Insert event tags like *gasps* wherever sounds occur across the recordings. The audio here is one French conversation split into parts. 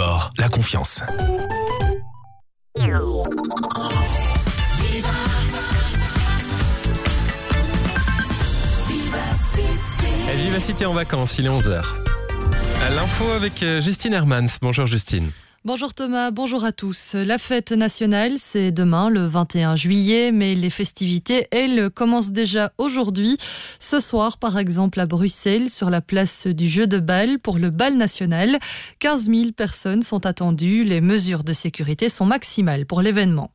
Unibor, la confiance. Vivacité en vacances, il est 11h. L'info avec euh, Justine Hermans. Bonjour Justine. Bonjour Thomas, bonjour à tous. La fête nationale, c'est demain, le 21 juillet, mais les festivités, elles, commencent déjà aujourd'hui. Ce soir, par exemple, à Bruxelles, sur la place du jeu de bal pour le bal national. 15 000 personnes sont attendues. Les mesures de sécurité sont maximales pour l'événement.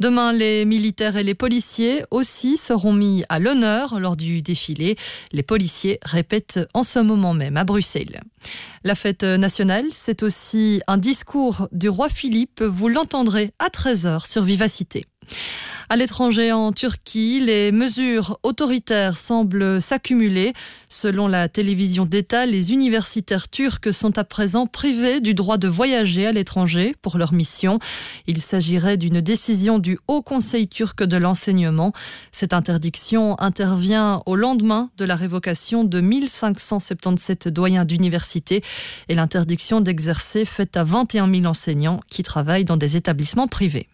Demain, les militaires et les policiers aussi seront mis à l'honneur lors du défilé. Les policiers répètent en ce moment même à Bruxelles. La fête nationale, c'est aussi un discours du roi Philippe. Vous l'entendrez à 13h sur Vivacité. À l'étranger, en Turquie, les mesures autoritaires semblent s'accumuler. Selon la télévision d'État, les universitaires turcs sont à présent privés du droit de voyager à l'étranger pour leur mission. Il s'agirait d'une décision du Haut Conseil turc de l'enseignement. Cette interdiction intervient au lendemain de la révocation de 1577 doyens d'université et l'interdiction d'exercer faite à 21 000 enseignants qui travaillent dans des établissements privés.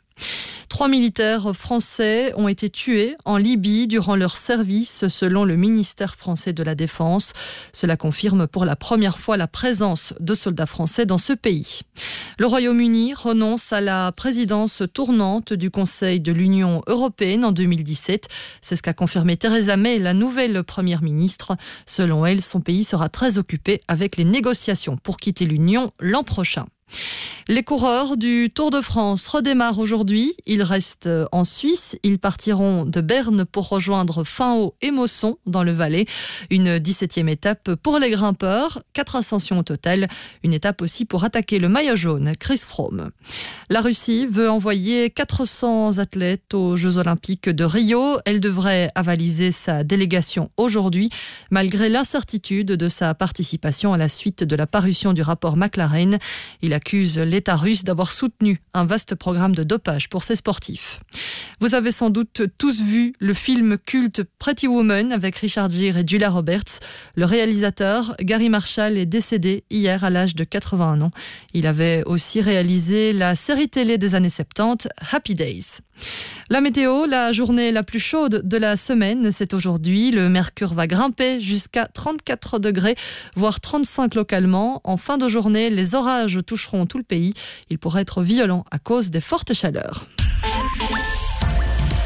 Trois militaires français ont été tués en Libye durant leur service, selon le ministère français de la Défense. Cela confirme pour la première fois la présence de soldats français dans ce pays. Le Royaume-Uni renonce à la présidence tournante du Conseil de l'Union européenne en 2017. C'est ce qu'a confirmé Theresa May, la nouvelle première ministre. Selon elle, son pays sera très occupé avec les négociations pour quitter l'Union l'an prochain. Les coureurs du Tour de France redémarrent aujourd'hui. Ils restent en Suisse. Ils partiront de Berne pour rejoindre Finhaut et Mosson dans le Valais. Une 17e étape pour les grimpeurs. Quatre ascensions au total. Une étape aussi pour attaquer le maillot jaune, Chris Froome. La Russie veut envoyer 400 athlètes aux Jeux Olympiques de Rio. Elle devrait avaliser sa délégation aujourd'hui, malgré l'incertitude de sa participation à la suite de la parution du rapport McLaren. Il accuse l'État russe d'avoir soutenu un vaste programme de dopage pour ses sportifs. Vous avez sans doute tous vu le film culte Pretty Woman avec Richard Gere et Julia Roberts. Le réalisateur, Gary Marshall, est décédé hier à l'âge de 81 ans. Il avait aussi réalisé la série télé des années 70, Happy Days. La météo, la journée la plus chaude de la semaine, c'est aujourd'hui. Le mercure va grimper jusqu'à 34 degrés, voire 35 localement. En fin de journée, les orages toucheront tout le pays. Ils pourraient être violents à cause des fortes chaleurs.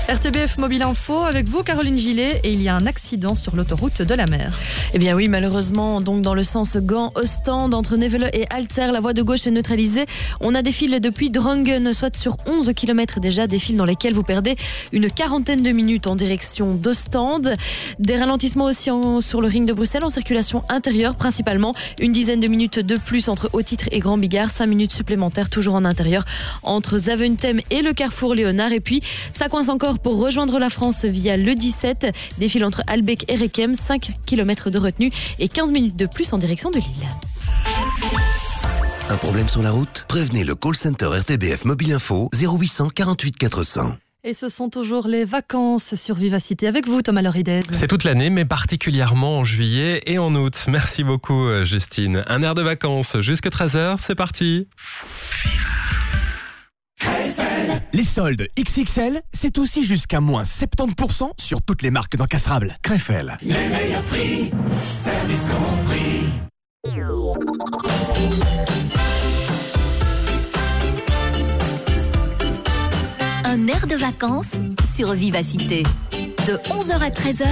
RTBF Mobile Info avec vous Caroline Gillet et il y a un accident sur l'autoroute de la mer. Eh bien oui, malheureusement, donc dans le sens Gand-Ostende, entre Nevele et Alter, la voie de gauche est neutralisée. On a des fils depuis Drongen, soit sur 11 km déjà, des fils dans lesquels vous perdez une quarantaine de minutes en direction d'Ostende. Des ralentissements aussi sur le ring de Bruxelles en circulation intérieure principalement. Une dizaine de minutes de plus entre Haut-Titre et Grand Bigard, 5 minutes supplémentaires toujours en intérieur entre Zaventem et le carrefour Léonard. Et puis, ça coince encore pour rejoindre la France via le 17. Défile entre Albec et Requem, 5 km de retenue et 15 minutes de plus en direction de Lille. Un problème sur la route? Prévenez le call center RTBF Mobile Info 0800 48 400. Et ce sont toujours les vacances sur Vivacité avec vous, Thomas Loridez. C'est toute l'année, mais particulièrement en juillet et en août. Merci beaucoup, Justine. Un air de vacances jusqu'à 13h, c'est parti. Les soldes XXL, c'est aussi jusqu'à moins 70% sur toutes les marques d'encastrables. Crefel. Les meilleurs prix, service compris. Un air de vacances sur Vivacité de 11h à 13h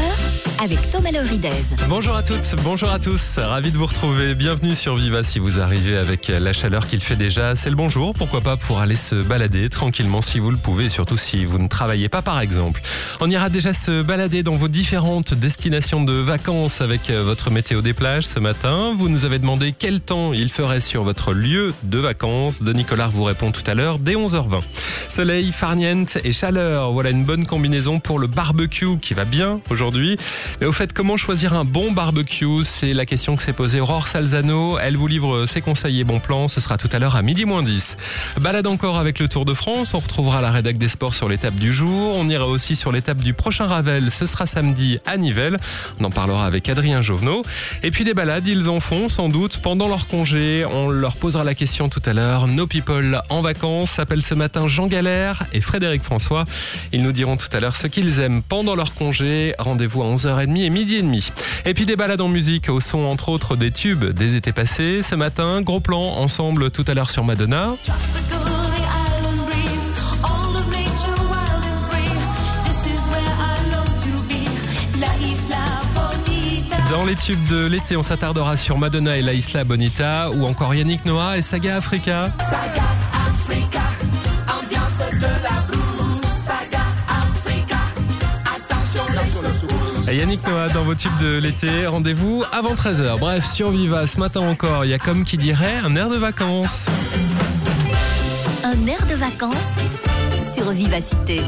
avec Thomas Loridez. Bonjour à toutes, bonjour à tous, ravi de vous retrouver. Bienvenue sur Viva si vous arrivez avec la chaleur qu'il fait déjà. C'est le bonjour, pourquoi pas pour aller se balader tranquillement si vous le pouvez, surtout si vous ne travaillez pas par exemple. On ira déjà se balader dans vos différentes destinations de vacances avec votre météo des plages ce matin. Vous nous avez demandé quel temps il ferait sur votre lieu de vacances. De Nicolas vous répond tout à l'heure dès 11h20. Soleil, farniente et chaleur, voilà une bonne combinaison pour le barbecue qui va bien aujourd'hui. Mais au fait, comment choisir un bon barbecue? C'est la question que s'est posée Aurore Salzano. Elle vous livre ses conseils et bons plans. Ce sera tout à l'heure à midi moins 10. Balade encore avec le Tour de France. On retrouvera la rédac des sports sur l'étape du jour. On ira aussi sur l'étape du prochain Ravel. Ce sera samedi à Nivelles. On en parlera avec Adrien Jovenot. Et puis des balades, ils en font sans doute pendant leur congé. On leur posera la question tout à l'heure. Nos people en vacances s'appellent ce matin Jean Galère et Frédéric François. Ils nous diront tout à l'heure ce qu'ils aiment pendant leur congé. Rendez-vous à 11h30 et midi et demi. Et puis des balades en musique au son entre autres des tubes des étés passés. Ce matin, gros plan ensemble tout à l'heure sur Madonna. Dans les tubes de l'été, on s'attardera sur Madonna et la Isla Bonita ou encore Yannick Noah et Saga Africa. Saga Africa, ambiance de la. Saga Africa, attention. Yannick Noah dans vos tubes de l'été, rendez-vous avant 13h. Bref, sur Viva, ce matin encore, il y a comme qui dirait un air de vacances. Un air de vacances sur Vivacité.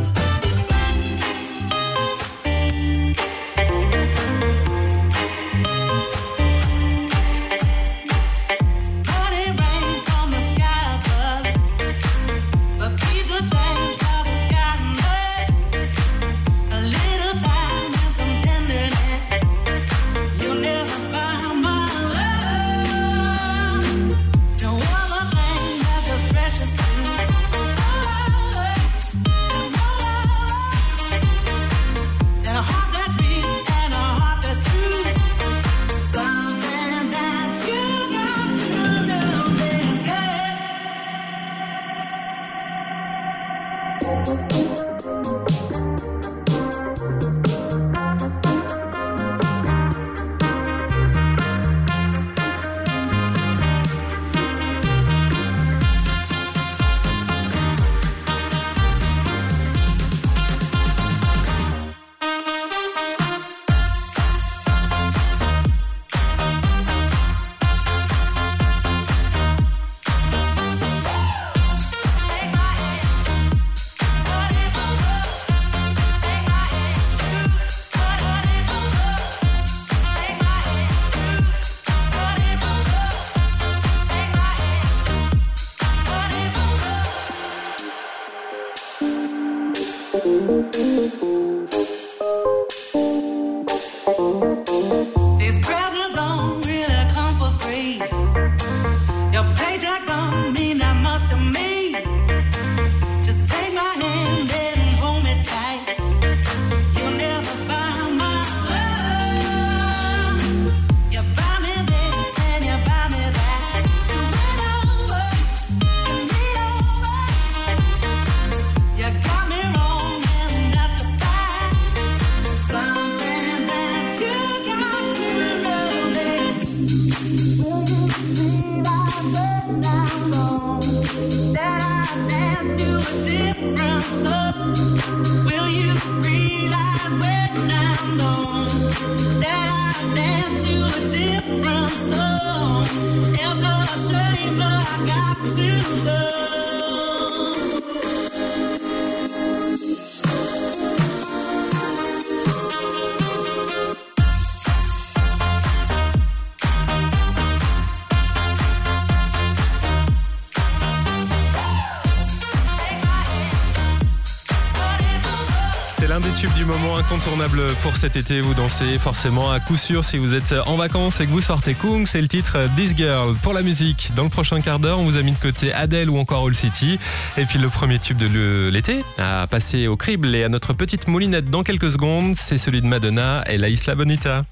Incontournable pour cet été. Vous dansez forcément à coup sûr si vous êtes en vacances et que vous sortez Kung. C'est le titre This Girl. Pour la musique, dans le prochain quart d'heure, on vous a mis de côté Adele ou encore All City. Et puis le premier tube de l'été à passer au crible et à notre petite moulinette dans quelques secondes, c'est celui de Madonna et la Isla Bonita.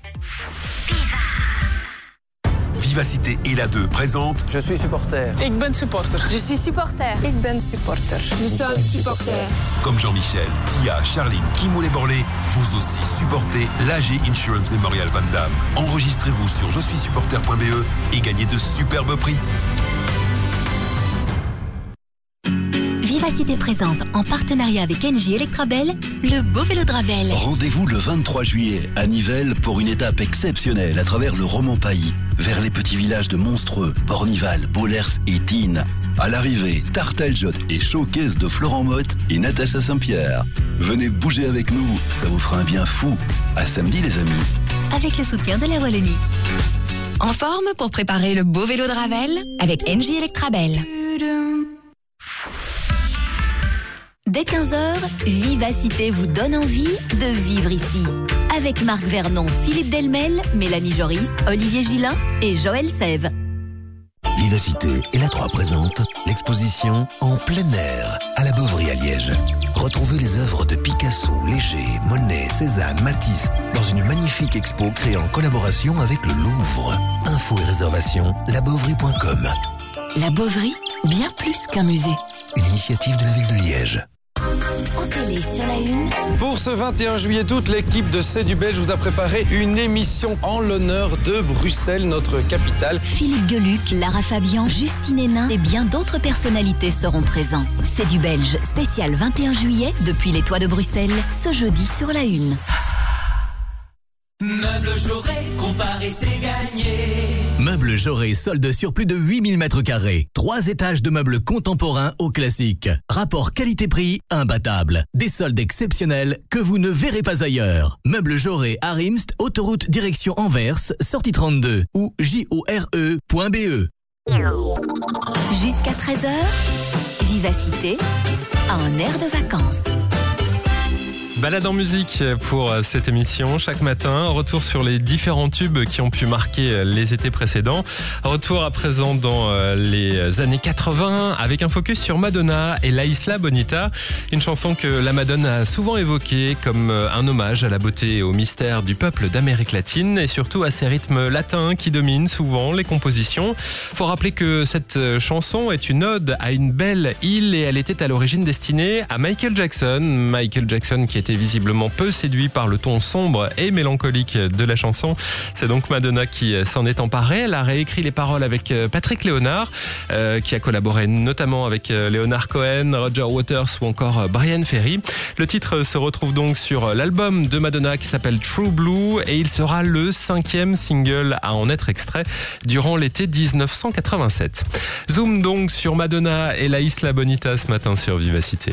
Vivacité et la 2 présente Je suis supporter. Ik ben supporter. Je suis supporter. Ik ben supporter. Nous sommes supporters. comme Jean-Michel, Tia, Charline, Kimoulet Borlé, vous aussi supportez l'AG Insurance Memorial Van Damme. Enregistrez-vous sur je suis supporter.be et gagnez de superbes prix. Vivacité présente, en partenariat avec NJ Electrabel, le beau vélo de Ravel. Rendez-vous le 23 juillet à Nivelles pour une étape exceptionnelle à travers le Roman Pays. Vers les petits villages de Monstreux, Bornival, Bollers et Tine. À l'arrivée, tarte Aljotte et showcase de Florent Motte et Natacha Saint-Pierre. Venez bouger avec nous, ça vous fera un bien fou. À samedi les amis. Avec le soutien de la Wallonie. En forme pour préparer le beau vélo de Ravel avec NJ Electrabel. Dès 15h, Vivacité vous donne envie de vivre ici. Avec Marc Vernon, Philippe Delmel, Mélanie Joris, Olivier Gillin et Joël Sève. Vivacité et la 3 présente l'exposition En plein air à la Beauvry à Liège. Retrouvez les œuvres de Picasso, Léger, Monet, Cézanne, Matisse dans une magnifique expo créée en collaboration avec le Louvre. Infos et réservations, labeauvry.com. La Beauvry, bien plus qu'un musée. Une initiative de la ville de Liège. En télé sur la une, Pour ce 21 juillet, toute l'équipe de C'est du Belge vous a préparé une émission en l'honneur de Bruxelles, notre capitale. Philippe Geluc, Lara Fabian, Justine Hénin et bien d'autres personnalités seront présents. C'est du Belge, spécial 21 juillet, depuis les toits de Bruxelles, ce jeudi sur la une. Meubles Jauré, comparer c'est gagné. Meubles Jauré solde sur plus de 8000 mètres carrés. Trois étages de meubles contemporains au classique. Rapport qualité-prix imbattable. Des soldes exceptionnels que vous ne verrez pas ailleurs. Meubles Jauré à Rimst, autoroute direction Anvers, sortie 32 ou jore.be. Jusqu'à 13h, Vivacité, un air de vacances. Balade en musique pour cette émission chaque matin. Retour sur les différents tubes qui ont pu marquer les étés précédents. Retour à présent dans euh, les années 80 avec un focus sur Madonna et La Isla Bonita. Une chanson que la Madonna a souvent évoquée comme euh, un hommage à la beauté et au mystère du peuple d'Amérique latine et surtout à ces rythmes latins qui dominent souvent les compositions. Faut rappeler que cette euh, chanson est une ode à une belle île et elle était à l'origine destinée à Michael Jackson. Michael Jackson qui était visiblement peu séduit par le ton sombre et mélancolique de la chanson. C'est donc Madonna qui s'en est emparée. Elle a réécrit les paroles avec euh, Patrick Léonard, euh, qui a collaboré notamment avec euh, Léonard Cohen, Roger Waters ou encore euh, Brian Ferry. Le titre se retrouve donc sur l'album de Madonna qui s'appelle True Blue et il sera le cinquième single à en être extrait durant l'été 1987. Zoom donc sur Madonna et la Isla Bonita ce matin sur Vivacité.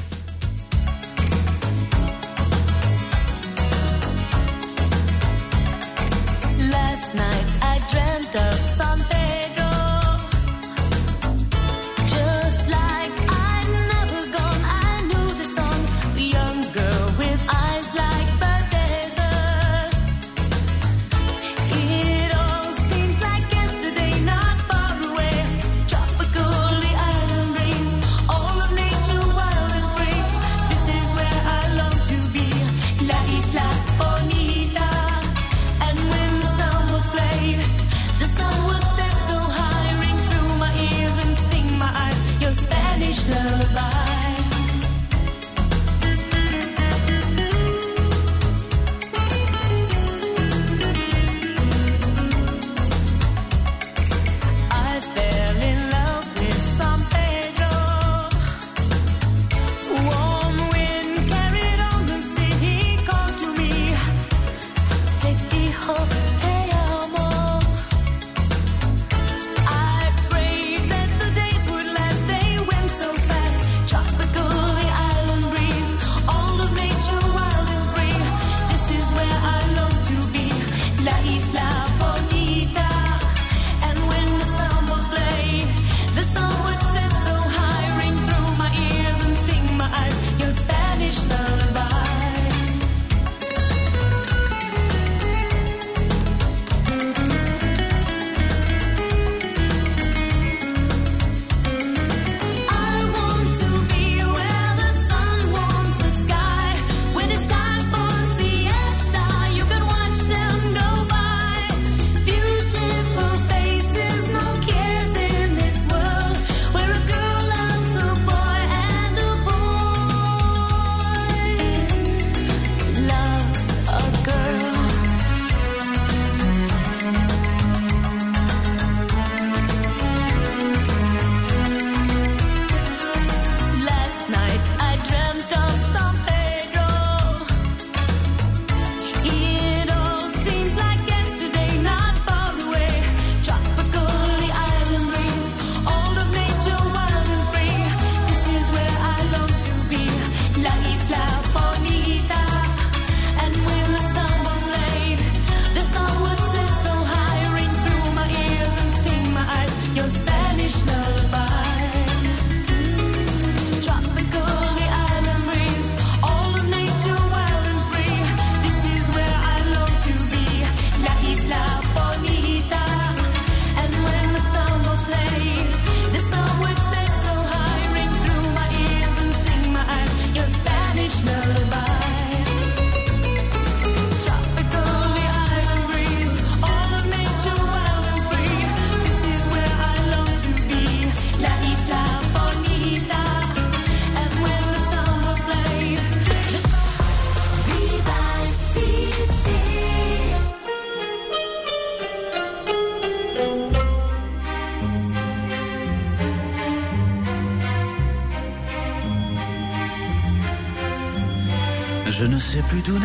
Plus d'où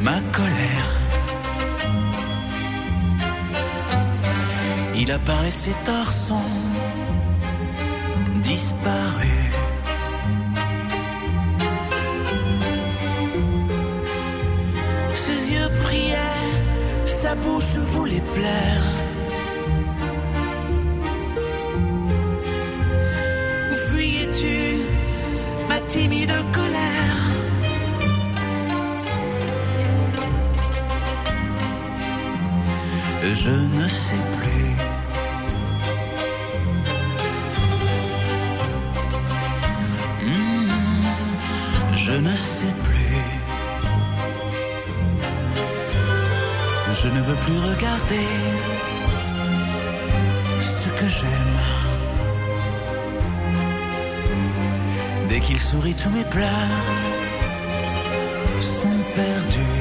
ma colère. Il a parlé ses torsons disparus. Ses yeux priaient, sa bouche voulait plaire. Tous mes pleurs sont perdus.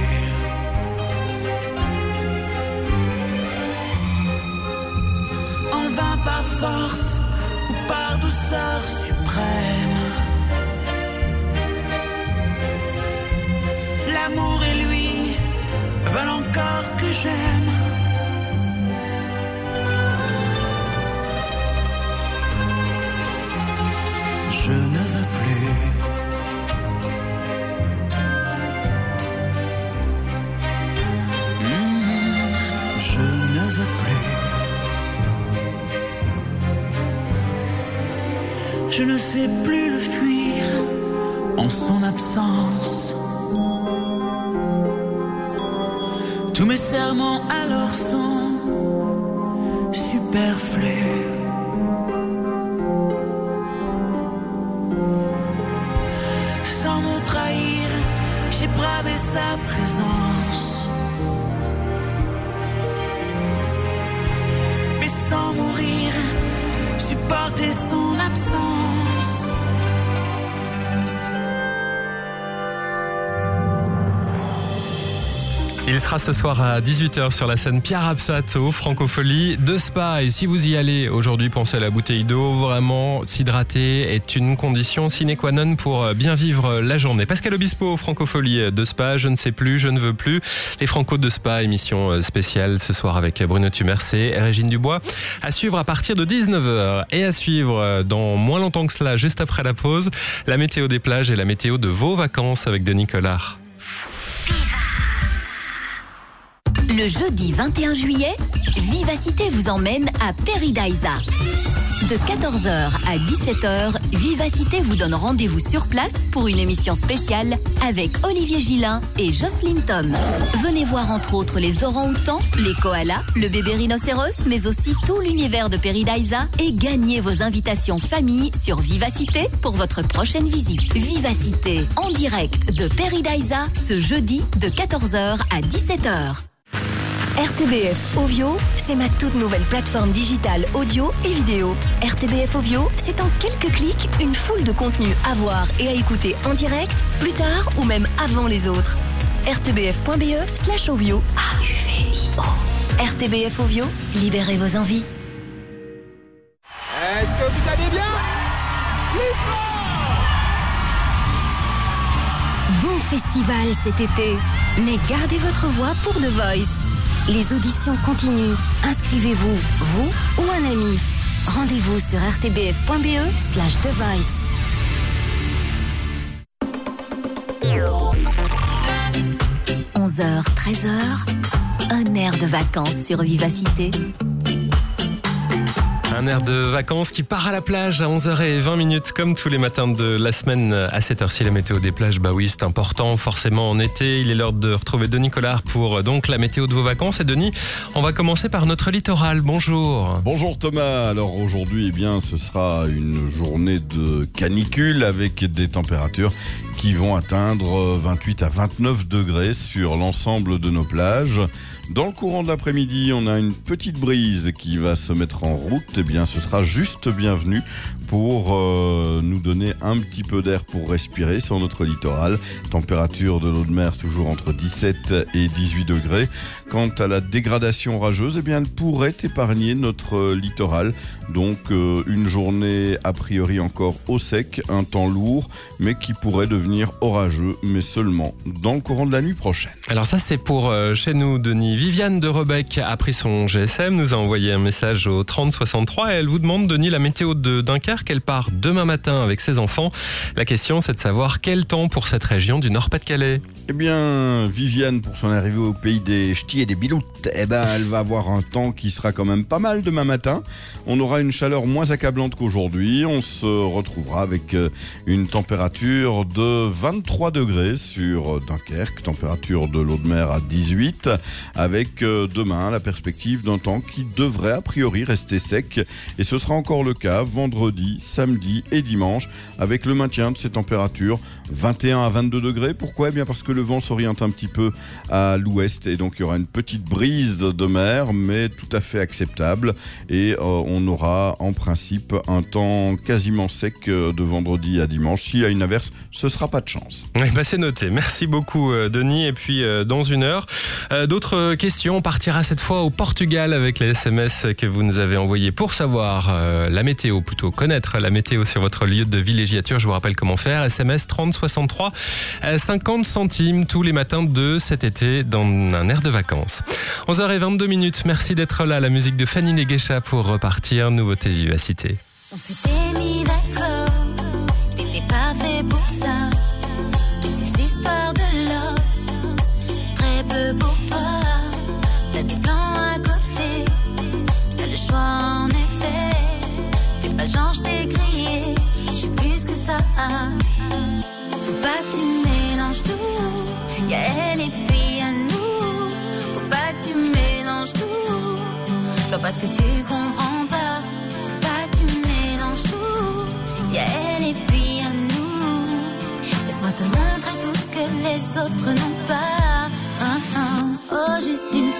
Plus le fuir en son absence. Tous mes serments alors sont sera ce soir à 18h sur la scène Pierre Absat au Francofolie de Spa. Et si vous y allez aujourd'hui, pensez à la bouteille d'eau. Vraiment, s'hydrater est une condition sine qua non pour bien vivre la journée. Pascal Obispo, Francofolie de Spa. Je ne sais plus, je ne veux plus. Les Franco de Spa, émission spéciale ce soir avec Bruno Tumercé et Régine Dubois. À suivre à partir de 19h et à suivre dans moins longtemps que cela, juste après la pause, la météo des plages et la météo de vos vacances avec Denis Collard. Le jeudi 21 juillet, Vivacité vous emmène à Peridaisa. De 14h à 17h, Vivacité vous donne rendez-vous sur place pour une émission spéciale avec Olivier Gillin et Jocelyne Tom. Venez voir entre autres les orang-outans, les koalas, le bébé rhinocéros, mais aussi tout l'univers de Peridaisa et gagnez vos invitations famille sur Vivacité pour votre prochaine visite. Vivacité en direct de Peridaisa ce jeudi de 14h à 17h. RTBF Ovio, c'est ma toute nouvelle plateforme digitale audio et vidéo. RTBF Ovio, c'est en quelques clics une foule de contenus à voir et à écouter en direct, plus tard ou même avant les autres. rtbf.be slash ovio. A-U-V-I-O. RTBF Ovio, libérez vos envies. Est-ce que vous allez bien? Plus Bon festival cet été, mais gardez votre voix pour The Voice. Les auditions continuent. Inscrivez-vous, vous ou un ami. Rendez-vous sur rtbf.be slash The Voice. « 11h, 13h, un air de vacances sur Vivacité. De vacances qui part à la plage à 11h20 minutes comme tous les matins de la semaine à cette heure-ci. La météo des plages bah oui c'est important. Forcément en été il est l'heure de retrouver Denis Collard pour euh, donc la météo de vos vacances. Et Denis on va commencer par notre littoral. Bonjour. Bonjour Thomas, alors aujourd'hui eh bien ce sera une journée de canicule avec des températures qui vont atteindre 28 à 29 degrés sur l'ensemble de nos plages. Dans le courant de l'après-midi, on a une petite brise qui va se mettre en route. Eh bien, ce sera juste bienvenu pour euh, nous donner un petit peu d'air pour respirer sur notre littoral. Température de l'eau de mer toujours entre 17 et 18 degrés. Quant à la dégradation orageuse, eh bien, elle pourrait épargner notre littoral. Donc euh, une journée a priori encore au sec, un temps lourd, mais qui pourrait devenir orageux, mais seulement dans le courant de la nuit prochaine. Alors ça c'est pour euh, chez nous Denis. Viviane de Rebec a pris son GSM, nous a envoyé un message au 3063 et elle vous demande Denis la météo de Dunkerque. Elle part demain matin avec ses enfants. La question c'est de savoir quel temps pour cette région du Nord-Pas-de-Calais. Eh bien, Viviane, pour son arrivée au pays des ch'tis et des biloutes, eh ben, elle va avoir un temps qui sera quand même pas mal demain matin. On aura une chaleur moins accablante qu'aujourd'hui. On se retrouvera avec euh, une température de 23 degrés sur Dunkerque, température de l'eau de mer à 18, avec euh, demain la perspective d'un temps qui devrait a priori rester sec. Et ce sera encore le cas vendredi, samedi et dimanche, avec le maintien de ces températures 21 à 22 degrés. Pourquoi? Eh bien parce que le vent s'oriente un petit peu à l'ouest et donc il y aura une petite brise de mer, mais tout à fait acceptable. Et euh, on aura en principe un temps quasiment sec euh, de vendredi à dimanche. S'il y a une averse, ce sera pas de chance. Eh ben, c'est noté. Merci beaucoup euh, Denis. Et puis dans une heure, d'autres questions. On partira cette fois au Portugal avec les SMS que vous nous avez envoyés pour savoir la météo, plutôt connaître la météo sur votre lieu de villégiature. Je vous rappelle comment faire. SMS 30 63 euh, 50 centimes tous les matins de cet été dans un air de vacances. 11h22 minutes. Merci d'être là. La musique de Fanny Neguecha pour repartir. Nouveauté vivacité. On s'était mis d'accord, pas fait pour ça. J'vois pas ce que tu comprends pas. Pas tu mélanges tout, y'a elle et puis y'a nous. Laisse-moi te montrer tout ce que les autres n'ont pas. Ah, ah. Oh, juste une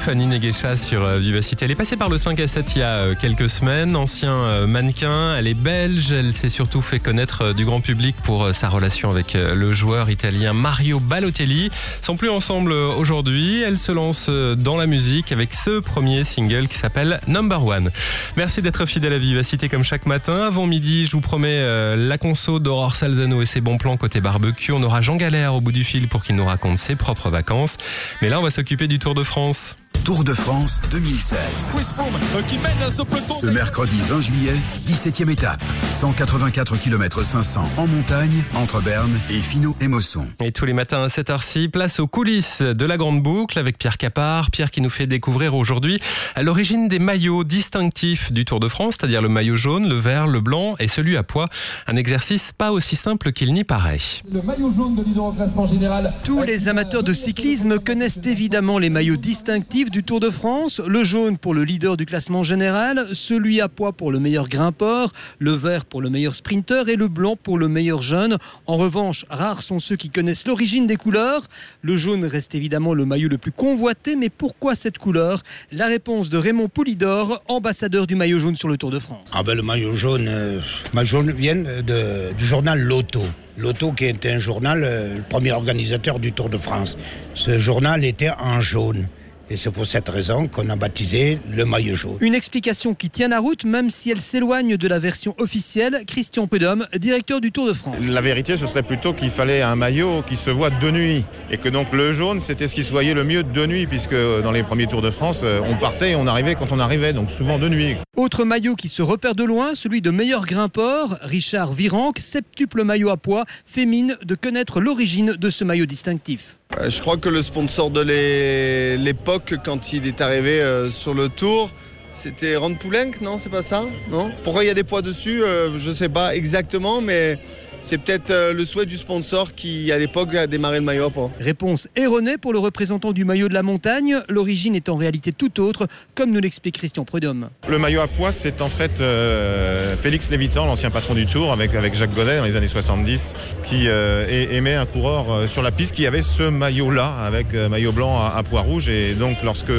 Fanny Neguecha sur euh, Vivacité. Elle est passée par le 5 à 7 il y a euh, quelques semaines. Ancien euh, mannequin, elle est belge. Elle s'est surtout fait connaître du grand public pour sa relation avec le joueur italien Mario Balotelli. Sont plus ensemble aujourd'hui. Elle se lance dans la musique avec ce premier single qui s'appelle Number One. Merci d'être fidèle à Vivacité comme chaque matin. Avant midi, je vous promets la conso d'Aurore Salzano et ses bons plans côté barbecue. On aura Jean Galère au bout du fil pour qu'il nous raconte ses propres vacances. Mais là, on va s'occuper du Tour de France. Tour de France 2016. Chris Froome euh, ce mercredi 20 juillet, 17e étape. 184 km 500 en montagne entre Berne et Finot et Mosson. Et tous les matins à cette heure-ci, place aux coulisses de la Grande Boucle avec Pierre Capard. Pierre qui nous fait découvrir aujourd'hui à l'origine des maillots distinctifs du Tour de France, c'est-à-dire le maillot jaune, le vert, le blanc et celui à poids. Un exercice pas aussi simple qu'il n'y paraît. Le maillot jaune de au classement général. Tous les amateurs de cyclisme connaissent évidemment les maillots distinctifs du Tour de France. Le jaune pour le leader du classement général, celui à poids pour le meilleur grimpeur, le vert pour le meilleur sprinter et le blanc pour le meilleur jeune. En revanche, rares sont ceux qui connaissent l'origine des couleurs. Le jaune reste évidemment le maillot le plus convoité, mais pourquoi cette couleur? La réponse de Raymond Poulidor, ambassadeur du maillot jaune sur le Tour de France. Ah ben le maillot jaune, euh, vient de- du journal Loto. Loto qui était un journal, euh, le premier organisateur du Tour de France. Ce journal était en jaune. Et c'est pour cette raison qu'on a baptisé le maillot jaune. Une explication qui tient la route, même si elle s'éloigne de la version officielle. Christian Pedum, directeur du Tour de France. La vérité, ce serait plutôt qu'il fallait un maillot qui se voit de nuit. Et que donc le jaune, c'était ce qui se voyait le mieux de nuit, puisque dans les premiers Tours de France, euh, on partait et on arrivait quand on arrivait, donc souvent de nuit. Autre maillot qui se repère de loin, celui de meilleur grimpeur, Richard Virenque, septuple maillot à poids, fait mine de connaître l'origine de ce maillot distinctif. Euh, Je crois que le sponsor de l'é- l'époque, quand il est arrivé euh, sur le tour, c'était Ron Poulenc, non C'est pas ça? Non? Pourquoi il y a des poids dessus? Euh, Je sais pas exactement, mais c'est peut-être euh, le souhait du sponsor qui, à l'époque, a démarré le maillot à poids. Réponse erronée pour le représentant du maillot de la montagne, l'origine est en réalité tout autre, comme nous l'explique Christian Prudhomme. Le maillot à pois, c'est en fait euh, Félix Lévitan, l'ancien patron du Tour, avec, avec Jacques Godet dans les années 70, qui euh, aimait un coureur euh, sur la piste qui avait ce maillot-là, avec euh, maillot blanc à, à pois rouge. Et donc, lorsque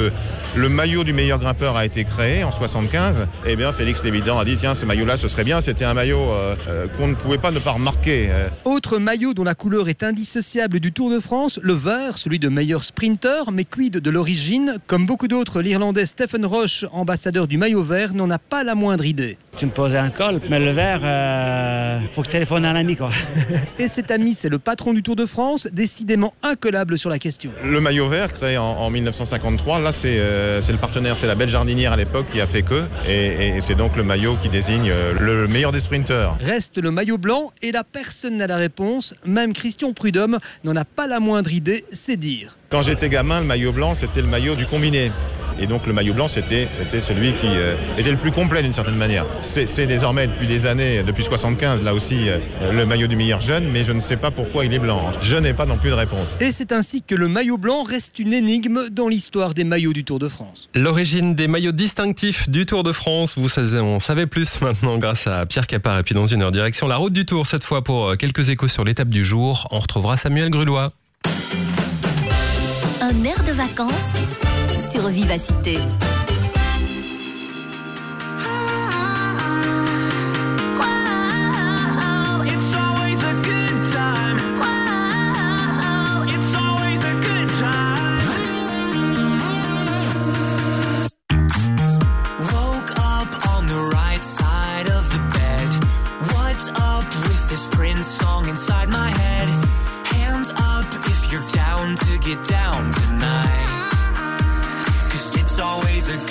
le maillot du meilleur grimpeur a été créé en 75, eh bien, Félix Lévitan a dit tiens, ce maillot-là, ce serait bien. C'était un maillot euh, qu'on ne pouvait pas ne pas remarquer. Euh. Autre maillot dont la couleur est indissociable du Tour de France, le vert, celui de meilleur sprinter, mais quid de l'origine? Comme beaucoup d'autres, l'Irlandais Stephen Roche, ambassadeur du maillot vert, n'en a pas la moindre idée. Tu me posais un col, mais le verre, euh, faut que je téléphone à un ami, quoi. *laughs* Et cet ami, c'est le patron du Tour de France, décidément incollable sur la question. Le maillot vert, créé en, en 1953, là, c'est euh, c'est le partenaire, c'est la belle jardinière à l'époque qui a fait que. Et, et c'est donc le maillot qui désigne euh, le meilleur des sprinteurs. Reste le maillot blanc et là personne n'a la réponse, même Christian Prudhomme n'en a pas la moindre idée, c'est dire. Quand j'étais gamin, le maillot blanc, c'était le maillot du combiné. Et donc le maillot blanc, c'était c'était celui qui euh, était le plus complet d'une certaine manière. C'est c'est désormais depuis des années, depuis 75, là aussi, euh, le maillot du meilleur jeune, mais je ne sais pas pourquoi il est blanc. Je n'ai pas non plus de réponse. Et c'est ainsi que le maillot blanc reste une énigme dans l'histoire des maillots du Tour de France. L'origine des maillots distinctifs du Tour de France, vous savez, on savait plus *laughs* maintenant grâce à Pierre Capard. Et puis dans une heure, direction la route du Tour, cette fois pour euh, quelques échos sur l'étape du jour. On retrouvera Samuel Grulois. Un air de vacances sur Vivacité. Get down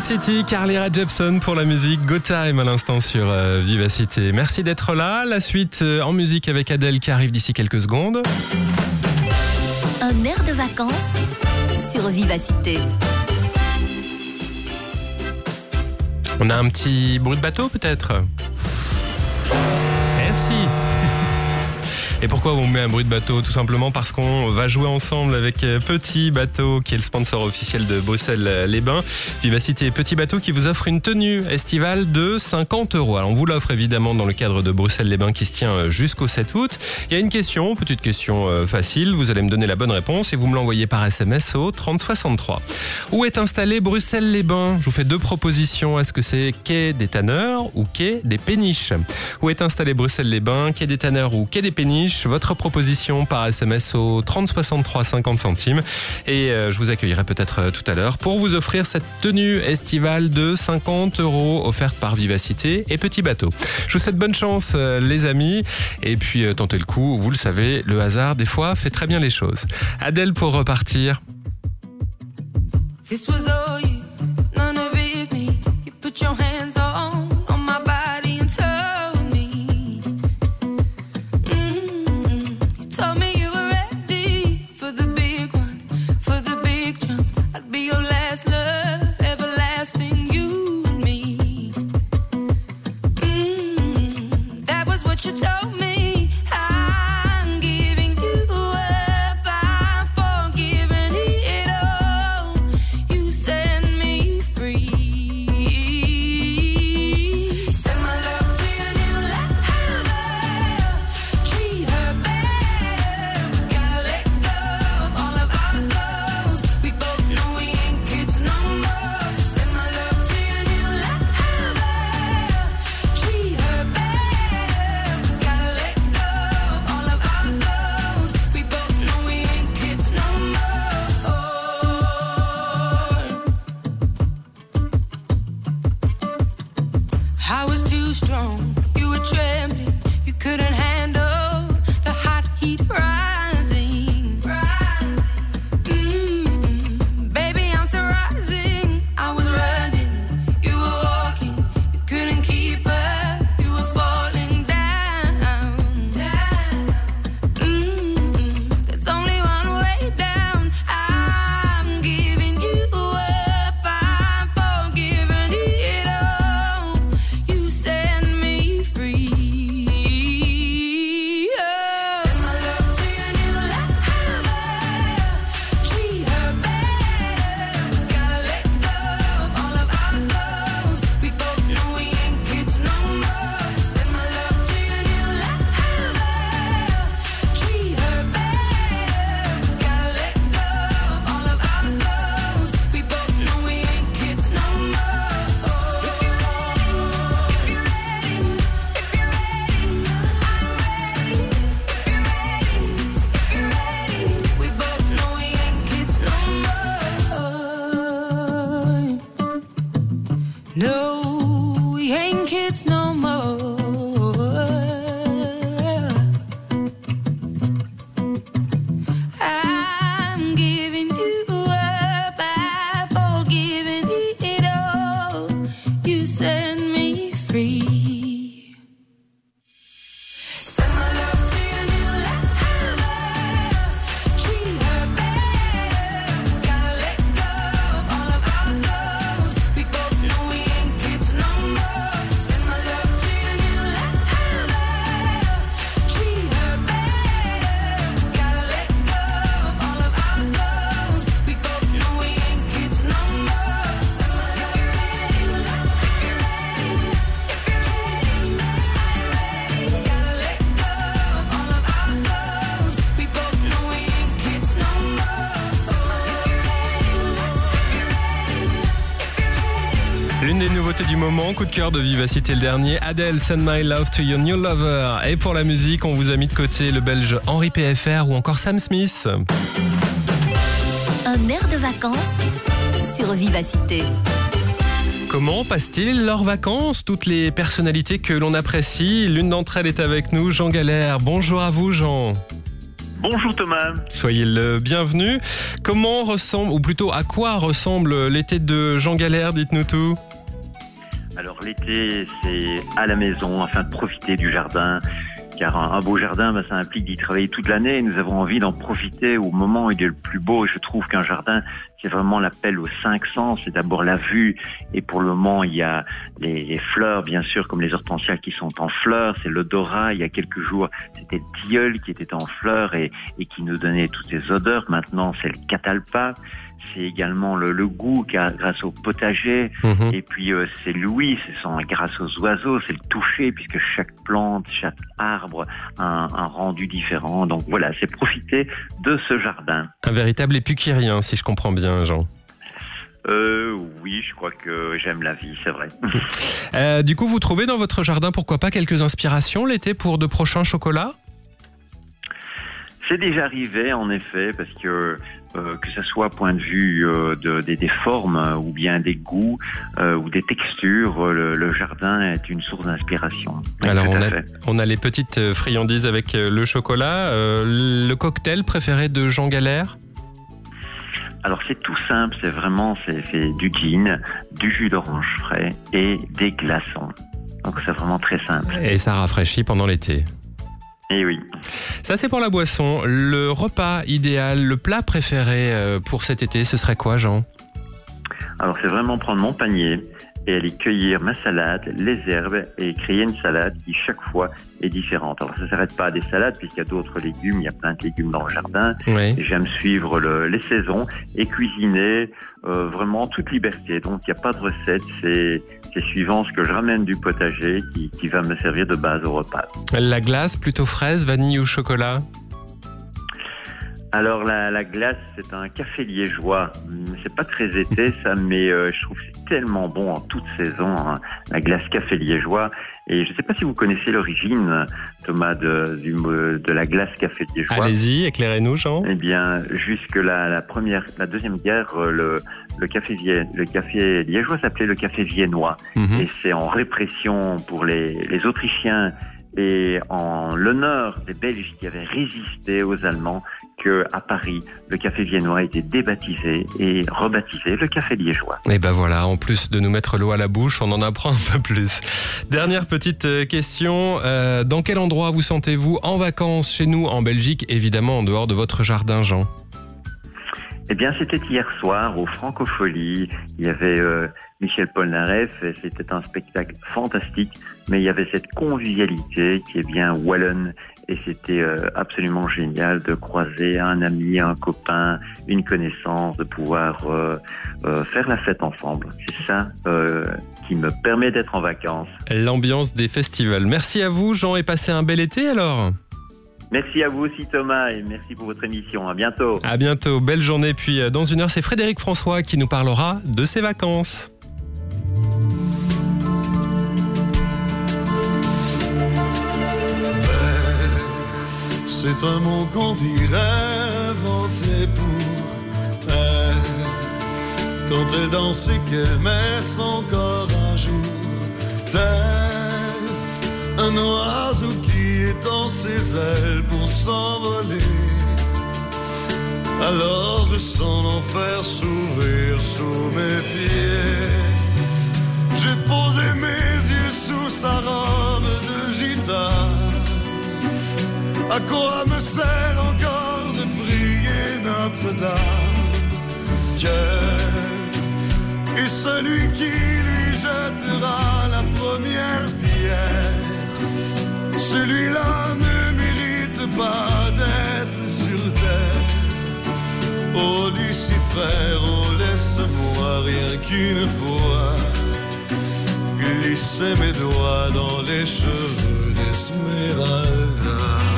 City, Carly Rae Jepsen pour la musique Go Time à l'instant sur euh, Vivacité. Merci d'être là. La suite euh, en musique avec Adèle qui arrive d'ici quelques secondes. Un air de vacances sur Vivacité. On a un petit bruit de bateau peut-être? Merci. Et pourquoi on met un bruit de bateau Tout simplement parce qu'on va jouer ensemble avec euh, Petit Bateau, qui est le sponsor officiel de Bruxelles-les-Bains. Vivacité Petit Bateau qui vous offre une tenue estivale de 50 euros. Alors on vous l'offre évidemment dans le cadre de Bruxelles-les-Bains qui se tient euh, jusqu'au 7 août. Il y a une question, petite question euh, facile. Vous allez me donner la bonne réponse et vous me l'envoyez par SMS au 3063. Où est installé Bruxelles-les-Bains? Je vous fais deux propositions. Est-ce que c'est quai des Tanneurs ou quai des Péniches? Où est installé Bruxelles-les-Bains? Quai des Tanneurs ou quai des Péniches? Votre proposition par SMS au 3063 50 centimes. Et euh, je vous accueillerai peut-être euh, tout à l'heure pour vous offrir cette tenue estivale de 50 euros offerte par Vivacité et Petit Bateau. Je vous souhaite bonne chance euh, les amis. Et puis tentez le coup, vous le savez, le hasard des fois fait très bien les choses. Adèle pour repartir. Moment, coup de cœur de Vivacité le dernier, Adele Send My Love to Your New Lover. Et pour la musique, on vous a mis de côté le belge Henri PFR ou encore Sam Smith. Un air de vacances sur Vivacité. Comment passent-ils leurs vacances? Toutes les personnalités que l'on apprécie. L'une d'entre elles est avec nous, Jean Galère. Bonjour à vous, Jean. Bonjour Thomas. Soyez le bienvenu. Comment ressemble, ou plutôt à quoi ressemble l'été de Jean Galère? Dites-nous tout. C'est à la maison afin de profiter du jardin. Car un, beau jardin, ben, ça implique d'y travailler toute l'année. Nous avons envie d'en profiter au moment où il est le plus beau. Je trouve qu'un jardin, c'est vraiment l'appel aux cinq sens. C'est d'abord la vue. Et pour le moment, il y a les, fleurs, bien sûr, comme les hortensias qui sont en fleurs. C'est l'odorat. Il y a quelques jours, c'était le tilleul qui était en fleurs et qui nous donnait toutes ces odeurs. Maintenant, c'est le catalpa. C'est également le, le goût grâce au potager. Mhm. Et puis euh, c'est l'ouïe, c'est grâce aux oiseaux, c'est le toucher puisque chaque plante, chaque arbre a un, un rendu différent. Donc voilà, c'est profiter de ce jardin. Un véritable épicurien, si je comprends bien, Jean. Euh, oui, je crois que j'aime la vie, c'est vrai. *laughs* Euh, du coup, vous trouvez dans votre jardin, pourquoi pas, quelques inspirations l'été pour de prochains chocolats? C'est déjà arrivé en effet parce que euh, que ce soit point de vue euh, de, des, des formes euh, ou bien des goûts euh, ou des textures, le, le jardin est une source d'inspiration. Alors, on a, on a les petites friandises avec le chocolat. Le cocktail préféré de Jean Galère? Alors c'est tout simple, c'est vraiment c'est du gin, du jus d'orange frais et des glaçons. Donc c'est vraiment très simple. Et ça rafraîchit pendant l'été. Et oui. Ça, c'est pour la boisson. Le repas idéal, le plat préféré euh, pour cet été, ce serait quoi, Jean? Alors c'est vraiment prendre mon panier et aller cueillir ma salade, les herbes et créer une salade qui chaque fois est différente. Alors ça ne s'arrête pas à des salades puisqu'il y a d'autres légumes, il y a plein de légumes dans le jardin. Oui. J'aime suivre le- les saisons et cuisiner euh, vraiment en toute liberté. Donc il n'y a pas de recette, c'est c'est suivant ce que je ramène du potager qui, qui va me servir de base au repas. La glace, plutôt fraise, vanille ou chocolat? Alors la, la glace, c'est un café liégeois. Hum, C'est pas très été *laughs* ça, mais euh, je trouve que c'est tellement bon en toute saison, hein, la glace café liégeois. Et je sais pas si vous connaissez l'origine, Thomas, de, du, de la glace café liégeois. Allez-y, éclairez-nous, Jean. Eh bien, jusque la, la première, la deuxième guerre, euh, le, le café le café liégeois s'appelait le café viennois. Mhm. Et c'est en répression pour les, les Autrichiens et en l'honneur des Belges qui avaient résisté aux Allemands que à Paris, le café viennois a été débaptisé et rebaptisé le café liégeois. Et ben voilà, en plus de nous mettre l'eau à la bouche, on en apprend un peu plus. Dernière petite euh, question, euh, dans quel endroit vous sentez-vous en vacances chez nous en Belgique, évidemment en dehors de votre jardin, Jean? Eh bien, c'était hier soir au Francofolie. Il y avait euh, Michel Polnareff et c'était un spectacle fantastique, mais il y avait cette convivialité qui est bien wallonne et c'était euh, absolument génial de croiser un ami, un copain, une connaissance, de pouvoir euh, euh, faire la fête ensemble. C'est ça euh, qui me permet d'être en vacances. L'ambiance des festivals. Merci à vous, Jean, et passez un bel été alors. Merci à vous aussi Thomas et merci pour votre émission. À bientôt. À bientôt, belle journée. Puis dans une heure, c'est Frédéric François qui nous parlera de ses vacances. C'est un mot qu'on dirait inventé pour elle. Quand elle danse et qu'elle met son corps à jour, tel un oiseau qui étend ses ailes pour s'envoler. Alors je sens l'enfer s'ouvrir sous mes pieds. J'ai posé mes yeux sous sa robe de gitane. À quoi me sert encore de prier Notre-Dame? Dieu est celui qui lui jettera la première pierre. Celui-là ne mérite pas d'être sur terre. Oh Lucifer, oh laisse-moi rien qu'une fois glisser mes doigts dans les cheveux d'Esmeralda.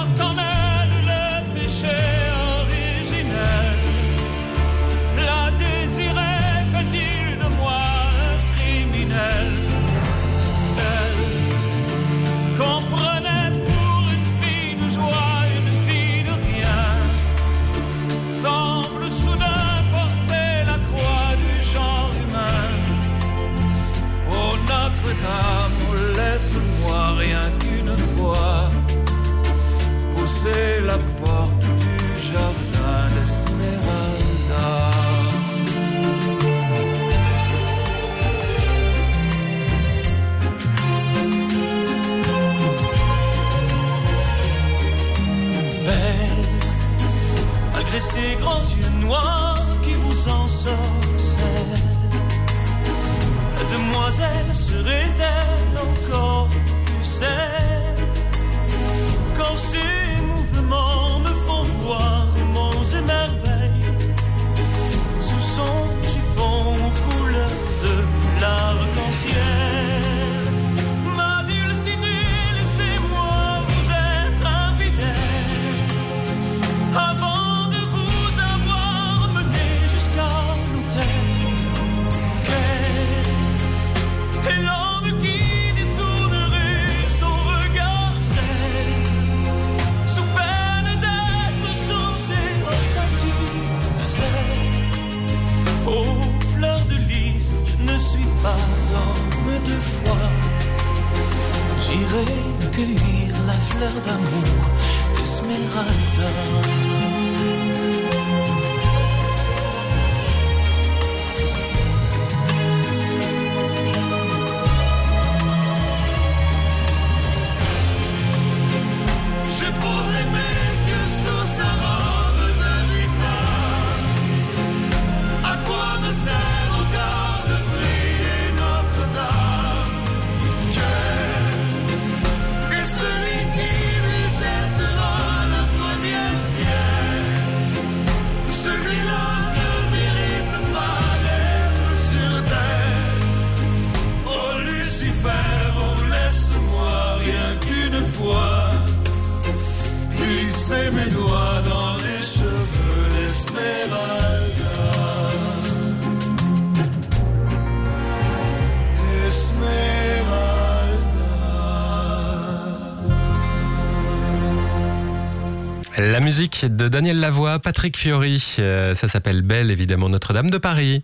musique de Daniel Lavoie, Patrick Fiori, euh, ça s'appelle Belle, évidemment, Notre-Dame de Paris.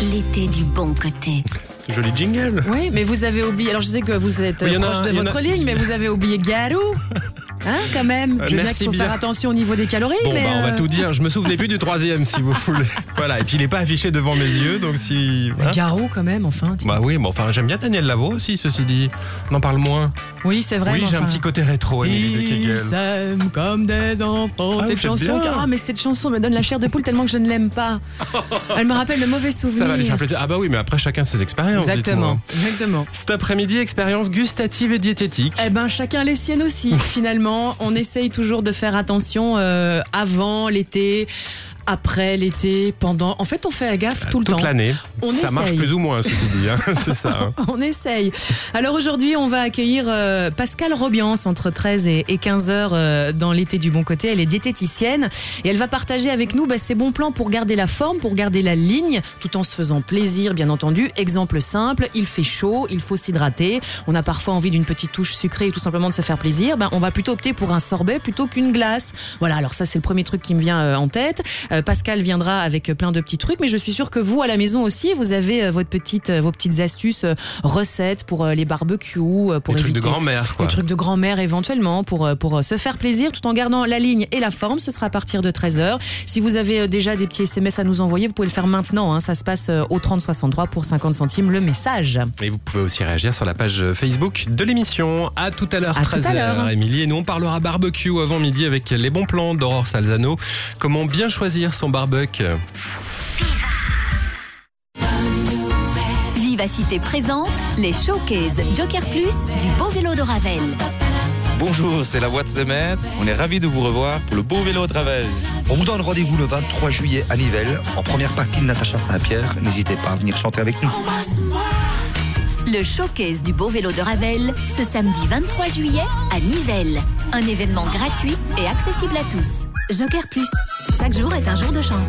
L'été du bon côté. Joli jingle. Oui, mais vous avez oublié. Alors je sais que vous êtes Oui, a proche de votre a- ligne, mais vous avez oublié Garou. Hein, quand même. Euh, Je veux bien merci qu'il faut bien. faire attention au niveau des calories, Bon, mais. bah, on va euh, tout dire. Je me souvenais plus du troisième, si vous *laughs* voulez. Voilà, et puis il n'est pas affiché devant mes yeux, donc si. hein. Garou, quand même, enfin. Bah oui, mais enfin, j'aime bien Daniel Lavoie aussi, ceci dit. On en parle moins. Oui, c'est vrai. Oui, j'ai un petit côté rétro, Émilie de Ils s'aiment comme des enfants. Ah, cette chanson, ah mais cette chanson me donne la chair de poule tellement que je ne l'aime pas. Elle me rappelle de mauvais souvenirs. *laughs* Ça va lui faire plaisir. Ah bah oui, mais après chacun ses expériences. Exactement, exactement. Cet après-midi, expérience gustative et diététique. Eh ben, chacun les siennes aussi. *laughs* Finalement, on essaye toujours de faire attention euh, avant l'été. Après l'été, pendant. En fait, on fait gaffe tout le Toute temps. l'année. On Ça marche plus ou moins, ceci dit. hein. *laughs* C'est ça. hein. *laughs* On essaye. Alors aujourd'hui, on va accueillir euh, Pascal Robiance entre 13 et, et 15 heures euh, dans l'été du bon côté. Elle est diététicienne et elle va partager avec nous bah, ses bons plans pour garder la forme, pour garder la ligne, tout en se faisant plaisir, bien entendu. Exemple simple, il fait chaud, il faut s'hydrater. On a parfois envie d'une petite touche sucrée et tout simplement de se faire plaisir. Ben, on va plutôt opter pour un sorbet plutôt qu'une glace. Voilà, alors ça c'est le premier truc qui me vient euh, en tête. Pascal viendra avec plein de petits trucs, mais je suis sûre que vous à la maison aussi, vous avez euh, votre petite, euh, vos petites astuces, euh, recettes pour les barbecues, pour Les trucs de grand-mère, quoi. Les trucs de grand-mère éventuellement pour, pour se faire plaisir tout en gardant la ligne et la forme. Ce sera à partir de 13h. Si vous avez déjà des petits SMS à nous envoyer, vous pouvez le faire maintenant. hein. Ça se passe au 3063 pour 50 centimes le message. Et vous pouvez aussi réagir sur la page Facebook de l'émission. À tout à l'heure, À tout à 13h, l'heure. Émilie. Et nous, on parlera barbecue avant midi avec les bons plans d'Aurore Salzano. Comment bien choisir son barbecue? Vivacité présente les showcases Joker Plus du beau vélo de Ravel. Bonjour, c'est la voix de Zemet. On est ravis de vous revoir pour le beau vélo de Ravel. On vous donne rendez-vous le 23 juillet à Nivelles, en première partie de Natacha Saint-Pierre. N'hésitez pas à venir chanter avec nous. Le showcase du beau vélo de Ravel, ce samedi 23 juillet à Nivelles. Un événement gratuit et accessible à tous. Joker Plus. Chaque jour est un jour de chance.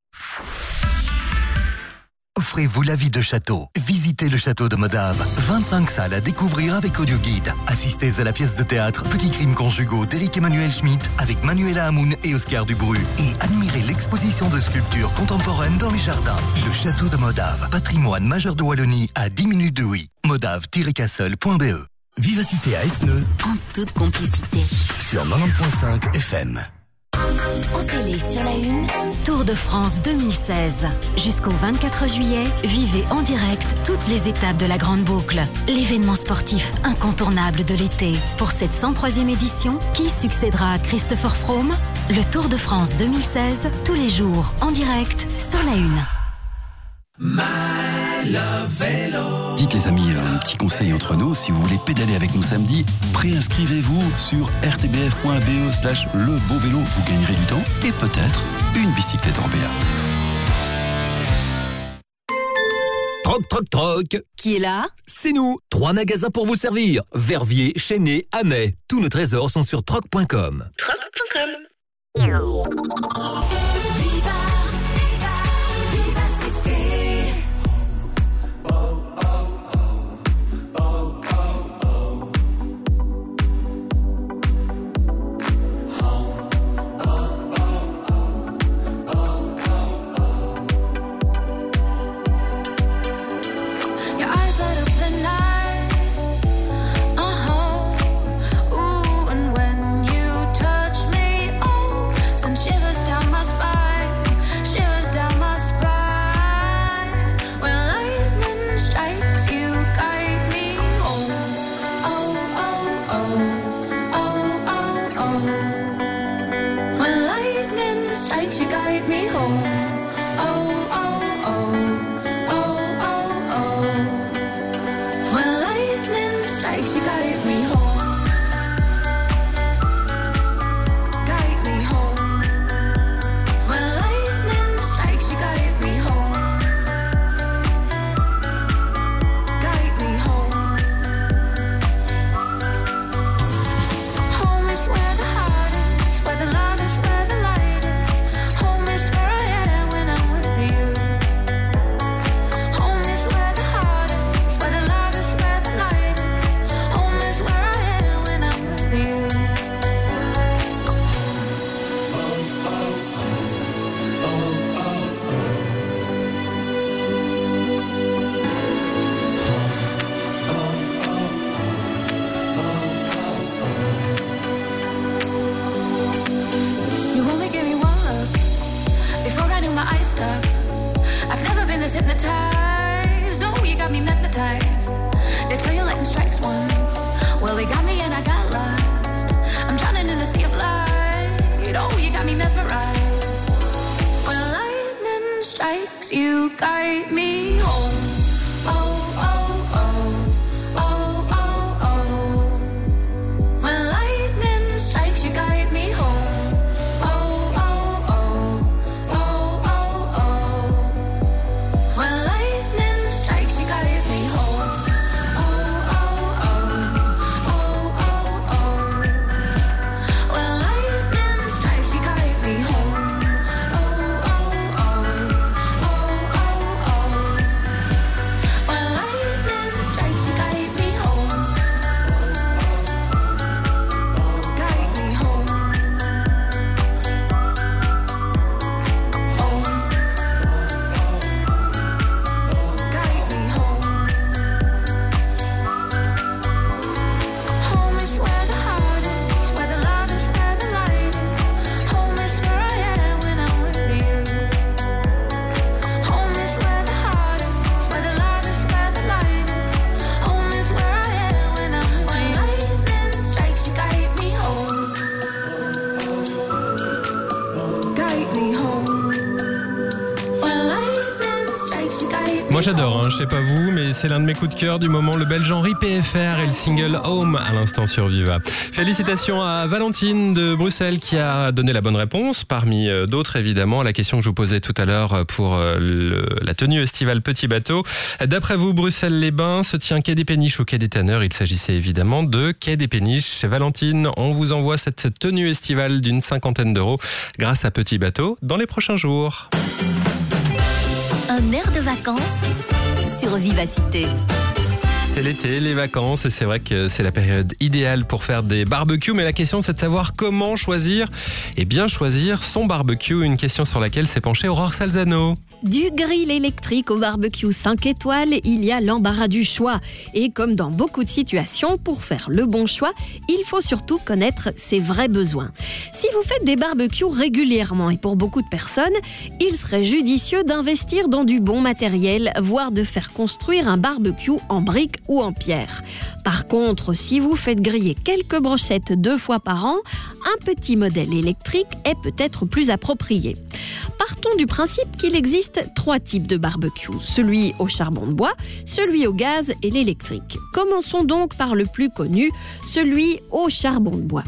Offrez-vous la vie de château. Visitez le château de Modave. 25 salles à découvrir avec audio guide. Assistez à la pièce de théâtre Petits crimes conjugaux d'Éric Emmanuel Schmitt avec Manuela Hamoun et Oscar Dubru. Et admirez l'exposition de sculptures contemporaines dans les jardins. Le château de Modave, patrimoine majeur de Wallonie à 10 minutes de oui. modave-castle.be Vivacité à Esneux En toute complicité. sur 90.5 FM. En télé sur la une, Tour de France 2016. Jusqu'au 24 juillet, vivez en direct toutes les étapes de la Grande Boucle. L'événement sportif incontournable de l'été. Pour cette 103e édition, qui succédera à Christopher Froome? Le Tour de France 2016, tous les jours, en direct, sur la une. Dites les amis, un petit conseil entre nous, si vous voulez pédaler avec nous samedi, préinscrivez-vous sur rtbf.be slash le beau vélo, vous gagnerez du temps et peut-être une bicyclette en BA. Troc, troc, troc. Qui est là? C'est nous. Trois magasins pour vous servir. Verviers, Chénet, Amet. Tous nos trésors sont sur troc.com. Your c'est l'un de mes coups de cœur du moment, le belge Henri PFR et le single Home à l'instant sur Viva. Félicitations à Valentine de Bruxelles qui a donné la bonne réponse, parmi euh, d'autres évidemment, à la question que je vous posais tout à l'heure euh, pour euh, la tenue estivale Petit Bateau. D'après vous, Bruxelles-les-Bains se tient Quai des Péniches ou Quai des Tanneurs, il s'agissait évidemment de Quai des Péniches. Valentine, on vous envoie cette tenue estivale d'une cinquantaine d'euros grâce à Petit Bateau dans les prochains jours. Un air de vacances sur Vivacité. C'est l'été, les vacances, et c'est vrai que c'est la période idéale pour faire des barbecues, mais la question c'est de savoir comment choisir et bien choisir son barbecue, une question sur laquelle s'est penchée Aurore Salzano. Du grill électrique au barbecue 5 étoiles, il y a l'embarras du choix. Et comme dans beaucoup de situations, pour faire le bon choix, il faut surtout connaître ses vrais besoins. Si vous faites des barbecues régulièrement et pour beaucoup de personnes, il serait judicieux d'investir dans du bon matériel, voire de faire construire un barbecue en briques ou en pierre. Par contre, si vous faites griller quelques brochettes deux fois par an, un petit modèle électrique est peut-être plus approprié. Partons du principe qu'il existe trois types de barbecue, celui au charbon de bois, celui au gaz et l'électrique. Commençons donc par le plus connu, celui au charbon de bois.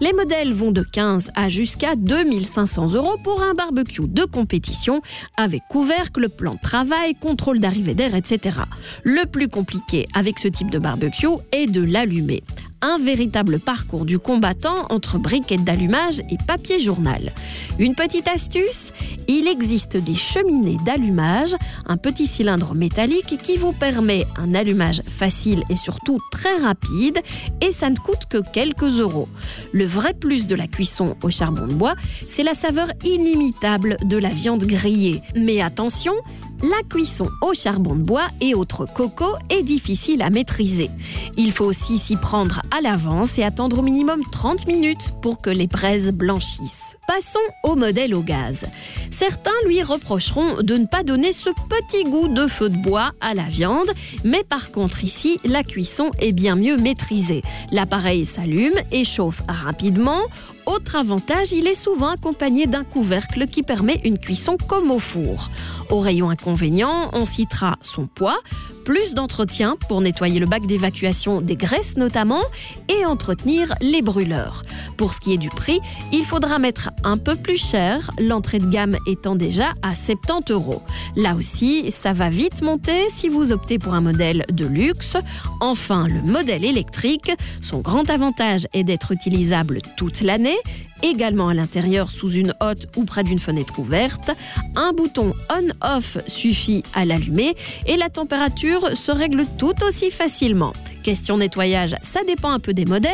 Les modèles vont de 15 à jusqu'à 2500 euros pour un barbecue de compétition avec couvercle, plan de travail, contrôle d'arrivée d'air, etc. Le plus compliqué avec ce type de barbecue est de l'allumer. Un véritable parcours du combattant entre briquettes d'allumage et papier journal. Une petite astuce, il existe des cheminées d'allumage, un petit cylindre métallique qui vous permet un allumage facile et surtout très rapide et ça ne coûte que quelques euros. Le vrai plus de la cuisson au charbon de bois, c'est la saveur inimitable de la viande grillée. Mais attention, la cuisson au charbon de bois et autres cocos est difficile à maîtriser. Il faut aussi s'y prendre à l'avance et attendre au minimum 30 minutes pour que les braises blanchissent. Passons au modèle au gaz. Certains lui reprocheront de ne pas donner ce petit goût de feu de bois à la viande, mais par contre ici, la cuisson est bien mieux maîtrisée. L'appareil s'allume et chauffe rapidement. Autre avantage, il est souvent accompagné d'un couvercle qui permet une cuisson comme au four. Au rayon inconvénient, on citera son poids, plus d'entretien pour nettoyer le bac d'évacuation des graisses notamment et entretenir les brûleurs. Pour ce qui est du prix, il faudra mettre un peu plus cher, l'entrée de gamme étant déjà à 70 euros. Là aussi, ça va vite monter si vous optez pour un modèle de luxe. Enfin, le modèle électrique, son grand avantage est d'être utilisable toute l'année également à l'intérieur sous une hotte ou près d'une fenêtre ouverte. Un bouton on-off suffit à l'allumer et la température se règle tout aussi facilement. Question nettoyage, ça dépend un peu des modèles.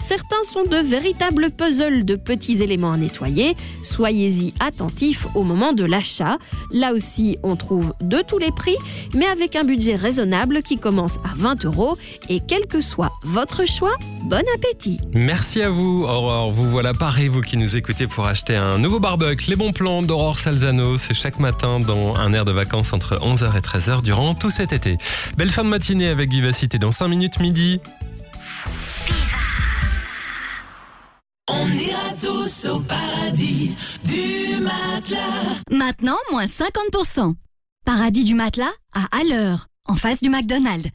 Certains sont de véritables puzzles de petits éléments à nettoyer. Soyez-y attentifs au moment de l'achat. Là aussi, on trouve de tous les prix, mais avec un budget raisonnable qui commence à 20 euros. Et quel que soit votre choix, bon appétit Merci à vous, Aurore. Vous voilà parés, vous qui nous écoutez pour acheter un nouveau barbecue. Les bons plans d'Aurore Salzano, c'est chaque matin dans un air de vacances entre 11h et 13h durant tout cet été. Belle fin de matinée avec Vivacité dans 5 minutes midi. On ira tous au paradis du matelas. Maintenant, moins 50%. Paradis du matelas à à l'heure, en face du McDonald's.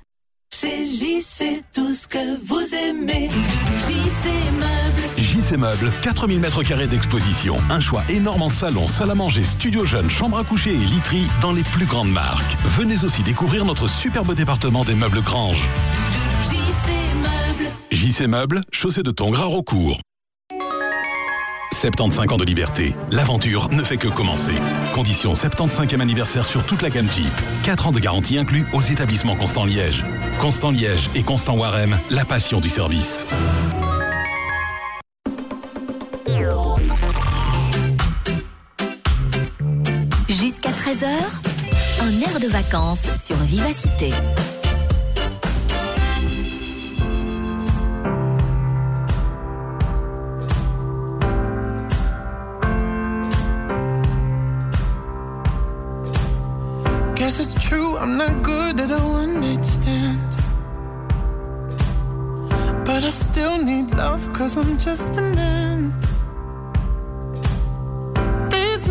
Chez JC, tout ce que vous aimez. JC Meubles. JC Meubles, 4000 mètres carrés d'exposition. Un choix énorme en salon, salle à manger, studio jeune, chambre à coucher et literie dans les plus grandes marques. Venez aussi découvrir notre superbe département des meubles Grange. JC Meubles, chaussée de Tongres à Rocourt. 75 ans de liberté. L'aventure ne fait que commencer. Condition 75e anniversaire sur toute la gamme Jeep. 4 ans de garantie inclus aux établissements Constant Liège. Constant Liège et Constant Warem, la passion du service. 13h, un air de vacances sur Vivacité. Guess it's true, I'm not good at a one night stand. But I still need love, cause I'm just a man.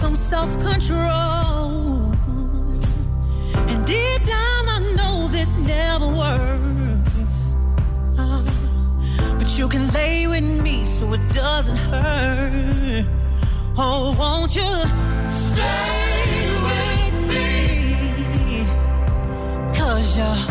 some self control. And deep down, I know this never works. Ah, but you can lay with me so it doesn't hurt. Oh, won't you stay with me? Cause you're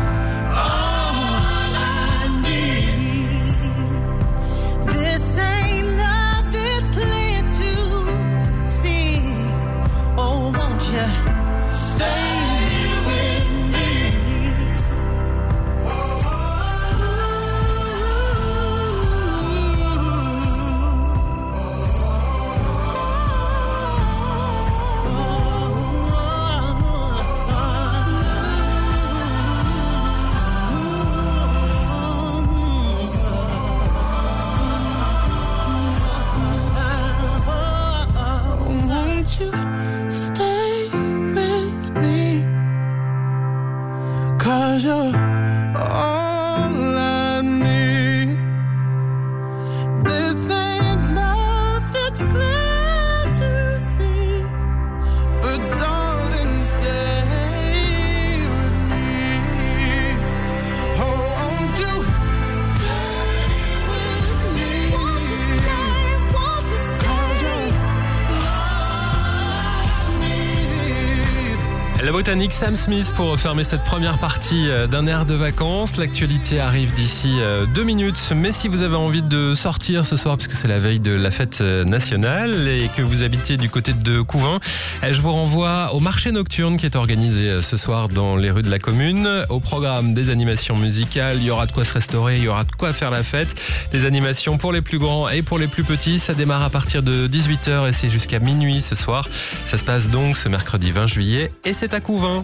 Sam Smith pour fermer cette première partie euh, d'un air de vacances. L'actualité arrive d'ici euh, deux minutes. Mais si vous avez envie de sortir ce soir, puisque c'est la veille de la fête euh, nationale et que vous habitez du côté de Couvin, euh, je vous renvoie au marché nocturne qui est organisé ce soir dans les rues de la commune. Au programme des animations musicales, il y aura de quoi se restaurer, il y aura de quoi faire la fête. Des animations pour les plus grands et pour les plus petits. Ça démarre à partir de 18h et c'est jusqu'à minuit ce soir. Ça se passe donc ce mercredi 20 juillet et c'est à Couvin.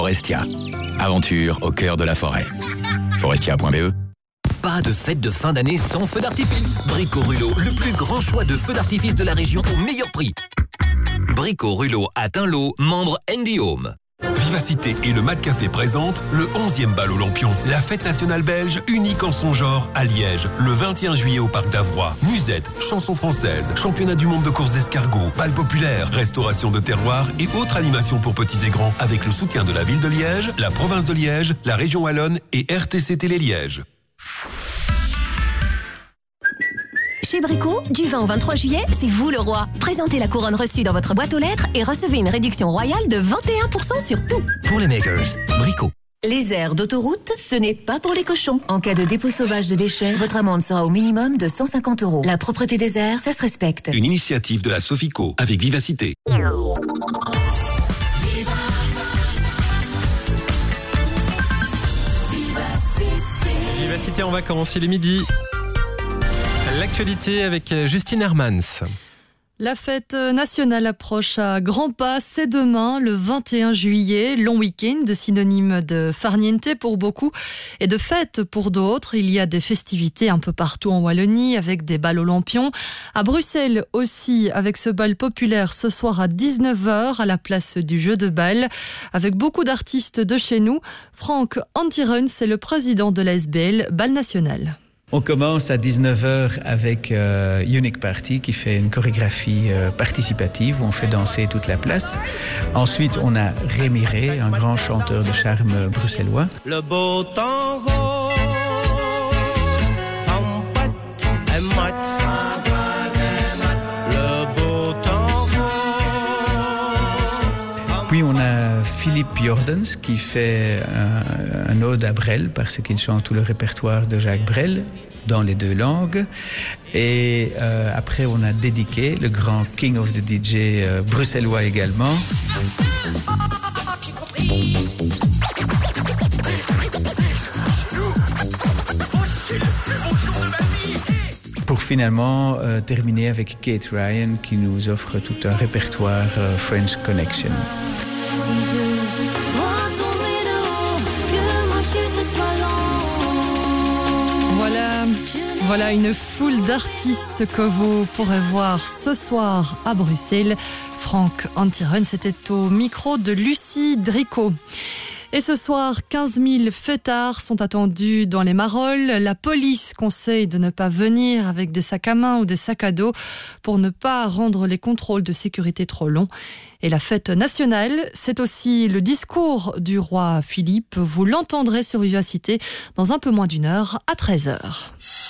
Forestia. Aventure au cœur de la forêt. Forestia.be Pas de fête de fin d'année sans feu d'artifice. Brico Rulo, le plus grand choix de feux d'artifice de la région au meilleur prix. Brico Rulo atteint l'eau, membre Andy Home. Vivacité et le Mat Café présentent le 11e bal Olympion, la fête nationale belge unique en son genre à Liège, le 21 juillet au parc d'Avroy. Musette, chansons françaises, championnat du monde de course d'escargot, bal populaire, restauration de terroir et autres animations pour petits et grands avec le soutien de la ville de Liège, la province de Liège, la région Wallonne et RTC Télé Liège. Chez Brico, du 20 au 23 juillet, c'est vous le roi. Présentez la couronne reçue dans votre boîte aux lettres et recevez une réduction royale de 21% sur tout. Pour les makers, Brico. Les aires d'autoroute, ce n'est pas pour les cochons. En cas de dépôt sauvage de déchets, votre amende sera au minimum de 150 euros. La propreté des airs, ça se respecte. Une initiative de la Sofico avec Vivacité. Vivacité en vacances, il est midi. L'actualité avec Justine Hermans. La fête nationale approche à grands pas. C'est demain, le 21 juillet, long week-end, synonyme de farniente pour beaucoup et de fête pour d'autres. Il y a des festivités un peu partout en Wallonie avec des balles olympions. À Bruxelles aussi, avec ce bal populaire ce soir à 19h à la place du jeu de balle, avec beaucoup d'artistes de chez nous. Franck Antirun, c'est le président de la SBL Bal National. On commence à 19h avec euh, Unique Party qui fait une chorégraphie euh, participative où on fait danser toute la place. Ensuite, on a Rémi Ré, un grand chanteur de charme bruxellois. Le beau tango. Puis on a Philippe Jordens qui fait un, ode à Brel parce qu'il chante tout le répertoire de Jacques Brel dans les deux langues. Et euh, après, on a dédié le grand King of the DJ euh, bruxellois également. Pour finalement euh, terminer avec Kate Ryan qui nous offre tout un répertoire French Connection. Voilà une foule d'artistes que vous pourrez voir ce soir à Bruxelles. Franck Antiron, c'était au micro de Lucie Dricot. Et ce soir, 15 000 fêtards sont attendus dans les Marolles. La police conseille de ne pas venir avec des sacs à main ou des sacs à dos pour ne pas rendre les contrôles de sécurité trop longs. Et la fête nationale, c'est aussi le discours du roi Philippe. Vous l'entendrez sur Vivacité dans un peu moins d'une heure à 13h.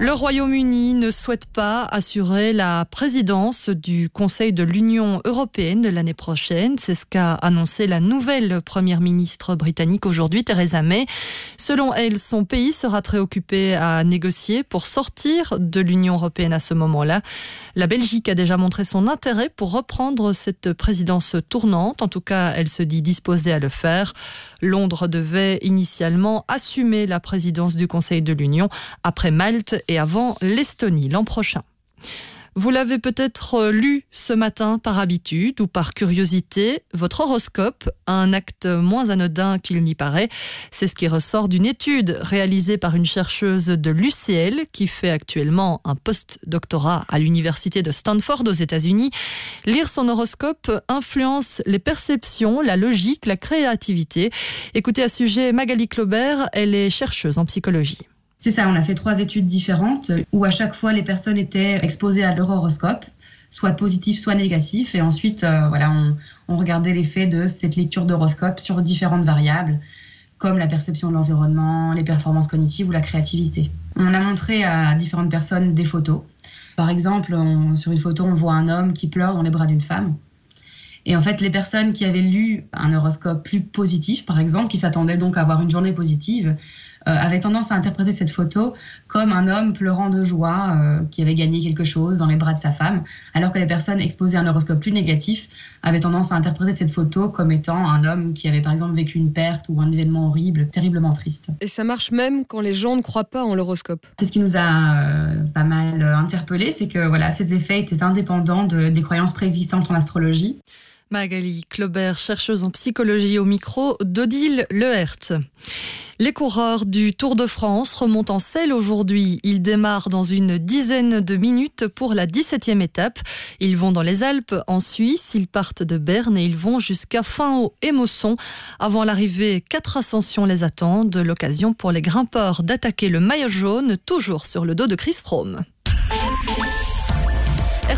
Le Royaume-Uni ne souhaite pas assurer la présidence du Conseil de l'Union européenne l'année prochaine. C'est ce qu'a annoncé la nouvelle première ministre britannique aujourd'hui, Theresa May. Selon elle, son pays sera très occupé à négocier pour sortir de l'Union européenne à ce moment-là. La Belgique a déjà montré son intérêt pour reprendre cette présidence tournante. En tout cas, elle se dit disposée à le faire. Londres devait initialement assumer la présidence du Conseil de l'Union après Malte et avant l'Estonie l'an prochain. Vous l'avez peut-être lu ce matin par habitude ou par curiosité, votre horoscope, un acte moins anodin qu'il n'y paraît. C'est ce qui ressort d'une étude réalisée par une chercheuse de l'UCL qui fait actuellement un post-doctorat à l'université de Stanford aux États-Unis. Lire son horoscope influence les perceptions, la logique, la créativité. Écoutez à ce sujet Magali Claubert, elle est chercheuse en psychologie. C'est ça, on a fait trois études différentes où à chaque fois les personnes étaient exposées à leur horoscope, soit positif, soit négatif. Et ensuite, euh, voilà, on, regardait l'effet de cette lecture d'horoscope sur différentes variables, comme la perception de l'environnement, les performances cognitives ou la créativité. On a montré à différentes personnes des photos. Par exemple, sur une photo, on voit un homme qui pleure dans les bras d'une femme. Et en fait, les personnes qui avaient lu un horoscope plus positif, par exemple, qui s'attendaient donc à avoir une journée positive, euh, avaient tendance à interpréter cette photo comme un homme pleurant de joie euh, qui avait gagné quelque chose dans les bras de sa femme, alors que les personnes exposées à un horoscope plus négatif avaient tendance à interpréter cette photo comme étant un homme qui avait par exemple vécu une perte ou un événement horrible, terriblement triste. Et ça marche même quand les gens ne croient pas en l'horoscope. C'est ce qui nous a euh, pas mal interpellés, c'est que voilà, ces effets étaient indépendants de- des croyances préexistantes en astrologie. Magali Claubert, chercheuse en psychologie au micro d'Odile Lehert. Les coureurs du Tour de France remontent en selle aujourd'hui. Ils démarrent dans une dizaine de minutes pour la 17e étape. Ils vont dans les Alpes, en Suisse. Ils partent de Berne et ils vont jusqu'à Finhaut et Mosson. Avant l'arrivée, quatre ascensions les attendent. L'occasion pour les grimpeurs d'attaquer le maillot jaune, toujours sur le dos de Chris Froome.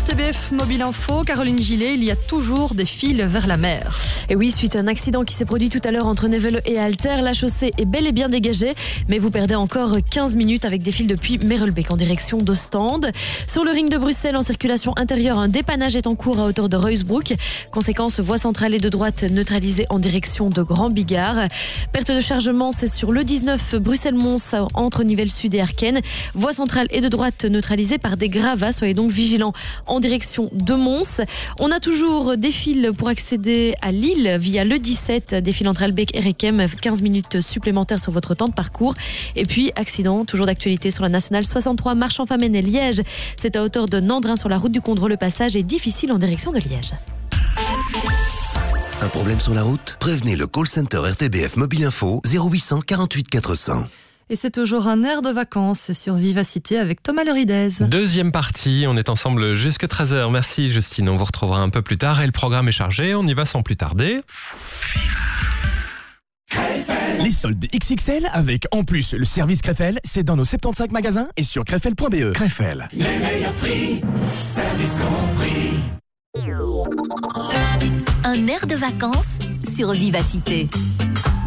RTBF Mobile Info, Caroline Gillet, il y a toujours des fils vers la mer. Et oui, suite à un accident qui s'est produit tout à l'heure entre Nivelles et Alter, la chaussée est bel et bien dégagée, mais vous perdez encore 15 minutes avec des fils depuis Merelbeek en direction d'Ostende. Sur le ring de Bruxelles, en circulation intérieure, un dépannage est en cours à hauteur de Reusbrook. Conséquence, voie centrale et de droite neutralisée en direction de Grand Bigard. Perte de chargement, c'est sur le 19 Bruxelles-Mons entre Nivelles Sud et Arken. Voie centrale et de droite neutralisée par des gravats, soyez donc vigilants en direction de Mons. On a toujours des fils pour accéder à Lille via le 17, des fils entre Albec et Requem, 15 minutes supplémentaires sur votre temps de parcours. Et puis, accident, toujours d'actualité sur la nationale 63, marche en et Liège. C'est à hauteur de Nandrin sur la route du Condre. Le passage est difficile en direction de Liège. Un problème sur la route? Prévenez le call center RTBF Mobile Info 0800 48 400. Et c'est toujours un air de vacances sur Vivacité avec Thomas Leridez. Deuxième partie, on est ensemble jusque 13h. Merci Justine, on vous retrouvera un peu plus tard et le programme est chargé, on y va sans plus tarder. Les soldes XXL avec en plus le service Krefel, c'est dans nos 75 magasins et sur krefel.be. Krefel. Les meilleurs prix, service compris. Un air de vacances sur Vivacité.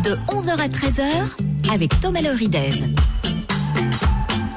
De 11h à 13h avec Thomas Leridez.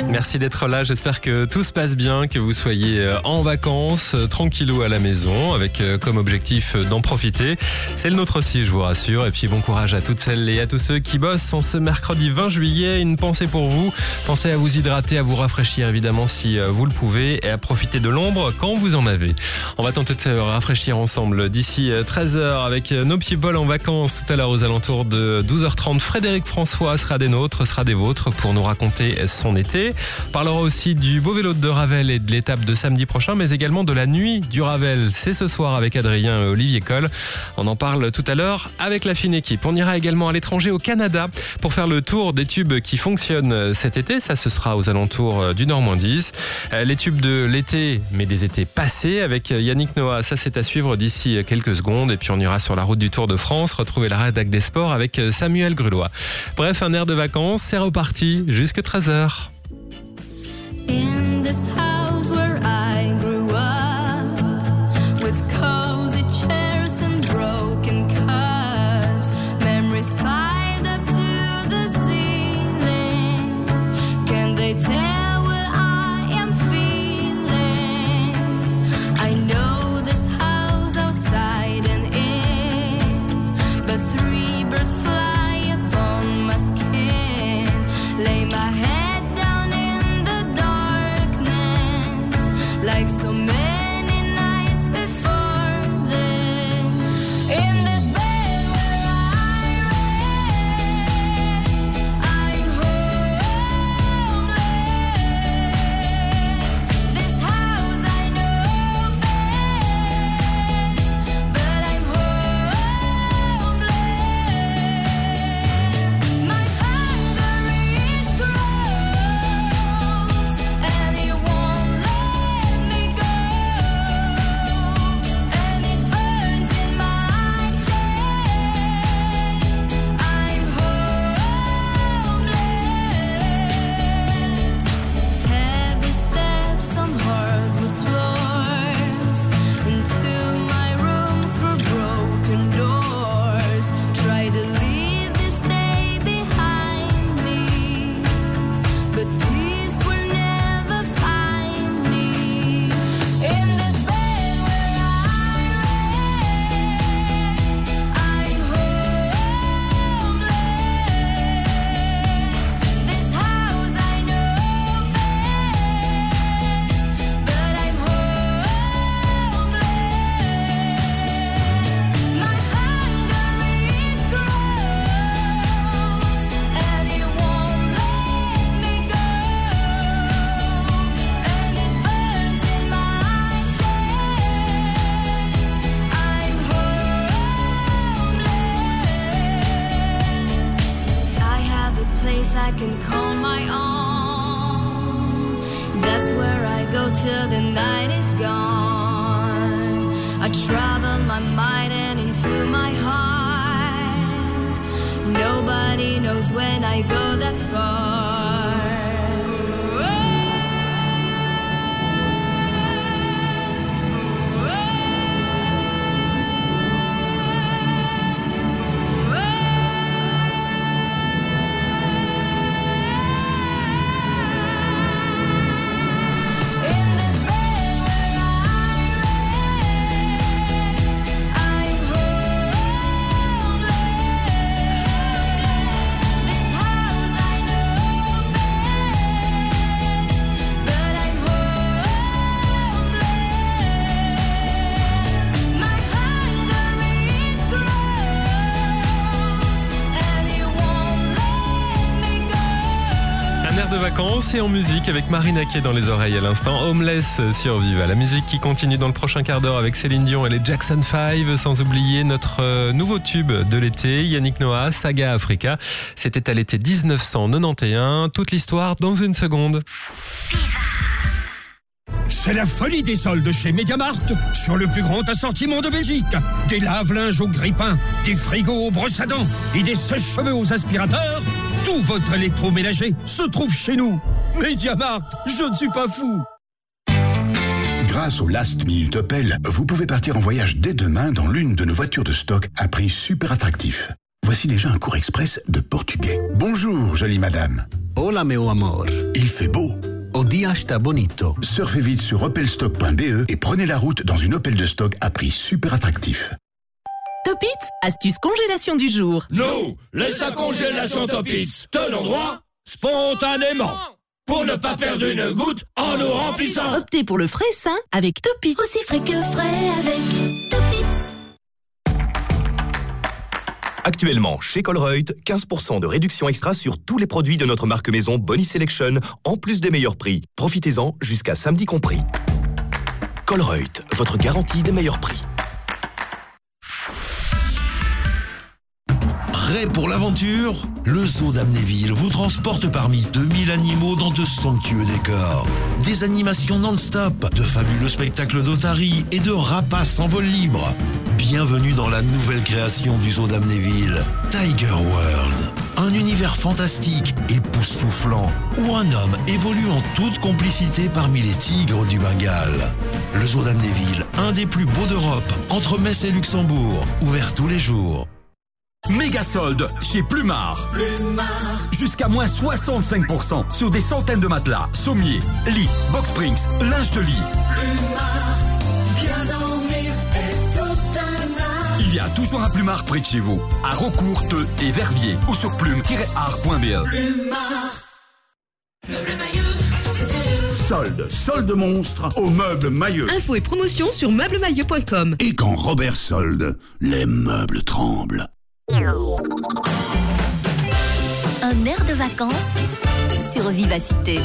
Merci d'être là, j'espère que tout se passe bien, que vous soyez euh, en vacances, euh, tranquillou à la maison, avec euh, comme objectif d'en profiter. C'est le nôtre aussi, je vous rassure. Et puis bon courage à toutes celles et à tous ceux qui bossent en ce mercredi 20 juillet. Une pensée pour vous. Pensez à vous hydrater, à vous rafraîchir évidemment si vous le pouvez et à profiter de l'ombre quand vous en avez. On va tenter de se rafraîchir ensemble d'ici 13h avec nos people en vacances tout à l'heure aux alentours de 12h30. Frédéric François sera des nôtres, sera des vôtres pour nous raconter son été. On parlera aussi du beau vélo de Ravel et de l'étape de samedi prochain, mais également de la nuit du Ravel. C'est ce soir avec Adrien et Olivier Coll. On en parle tout à l'heure avec la fine équipe. On ira également à l'étranger au Canada pour faire le tour des tubes qui fonctionnent cet été. Ça, ce sera aux alentours du Normandie. Euh, Les tubes de l'été, mais des étés passés avec Yannick Noah. Ça, c'est à suivre d'ici quelques secondes. Et puis, on ira sur la route du Tour de France, retrouver la rédac des sports avec Samuel Grulois. Bref, un air de vacances, c'est reparti jusque 13h. In this house where I musique avec Marina est dans les oreilles à l'instant. Homeless sur Viva. La musique qui continue dans le prochain quart d'heure avec Céline Dion et les Jackson 5. Sans oublier notre euh, nouveau tube de l'été, Yannick Noah, Saga Africa. C'était à l'été 1991. Toute l'histoire dans une seconde. C'est la folie des soldes chez Mediamart sur le plus grand assortiment de Belgique. Des lave-linges au grille-pain, des frigos aux brosses à dents et des sèche-cheveux aux aspirateurs. Tout votre électroménager se trouve chez nous. Mediamart, je ne suis pas fou. Grâce au Last Minute Opel, vous pouvez partir en voyage dès demain dans l'une de nos voitures de stock à prix super attractif. Voici déjà un cours express de portugais. Bonjour, jolie madame. Hola, meu amor. Il fait beau. O dia está bonito. Surfez vite sur opelstock.be et prenez la route dans une Opel de stock à prix super attractif. Topits, astuce congélation du jour. Nous, les congélation Topis, tenons droit spontanément pour ne pas perdre une goutte en nous remplissant. Optez pour le frais sain avec Topits. Aussi frais que frais avec Topits. Actuellement, chez Colruyt, 15% de réduction extra sur tous les produits de notre marque maison Bonnie Selection, en plus des meilleurs prix. Profitez-en jusqu'à samedi compris. Colruyt, votre garantie des meilleurs prix. Prêt pour l'aventure Le zoo d'Amnéville vous transporte parmi 2000 animaux dans de somptueux décors. Des animations non-stop, de fabuleux spectacles d'otaries et de rapaces en vol libre. Bienvenue dans la nouvelle création du zoo d'Amnéville, Tiger World. Un univers fantastique, époustouflant, où un homme évolue en toute complicité parmi les tigres du Bengale. Le zoo d'Amnéville, un des plus beaux d'Europe, entre Metz et Luxembourg, ouvert tous les jours. Méga solde chez Plumard. Jusqu'à moins 65% sur des centaines de matelas, sommiers, lits, box springs, linge de lit. Bien dormir est tout un art. Il y a toujours un Plumard près de chez vous, à Rocourt, Teux et Verviers ou sur plume-art.be. Plumard. Solde, solde monstre au meuble Maillot. Infos et promotions sur meublemaillot.com. Et quand Robert solde, les meubles tremblent. Un air de vacances sur Vivacité.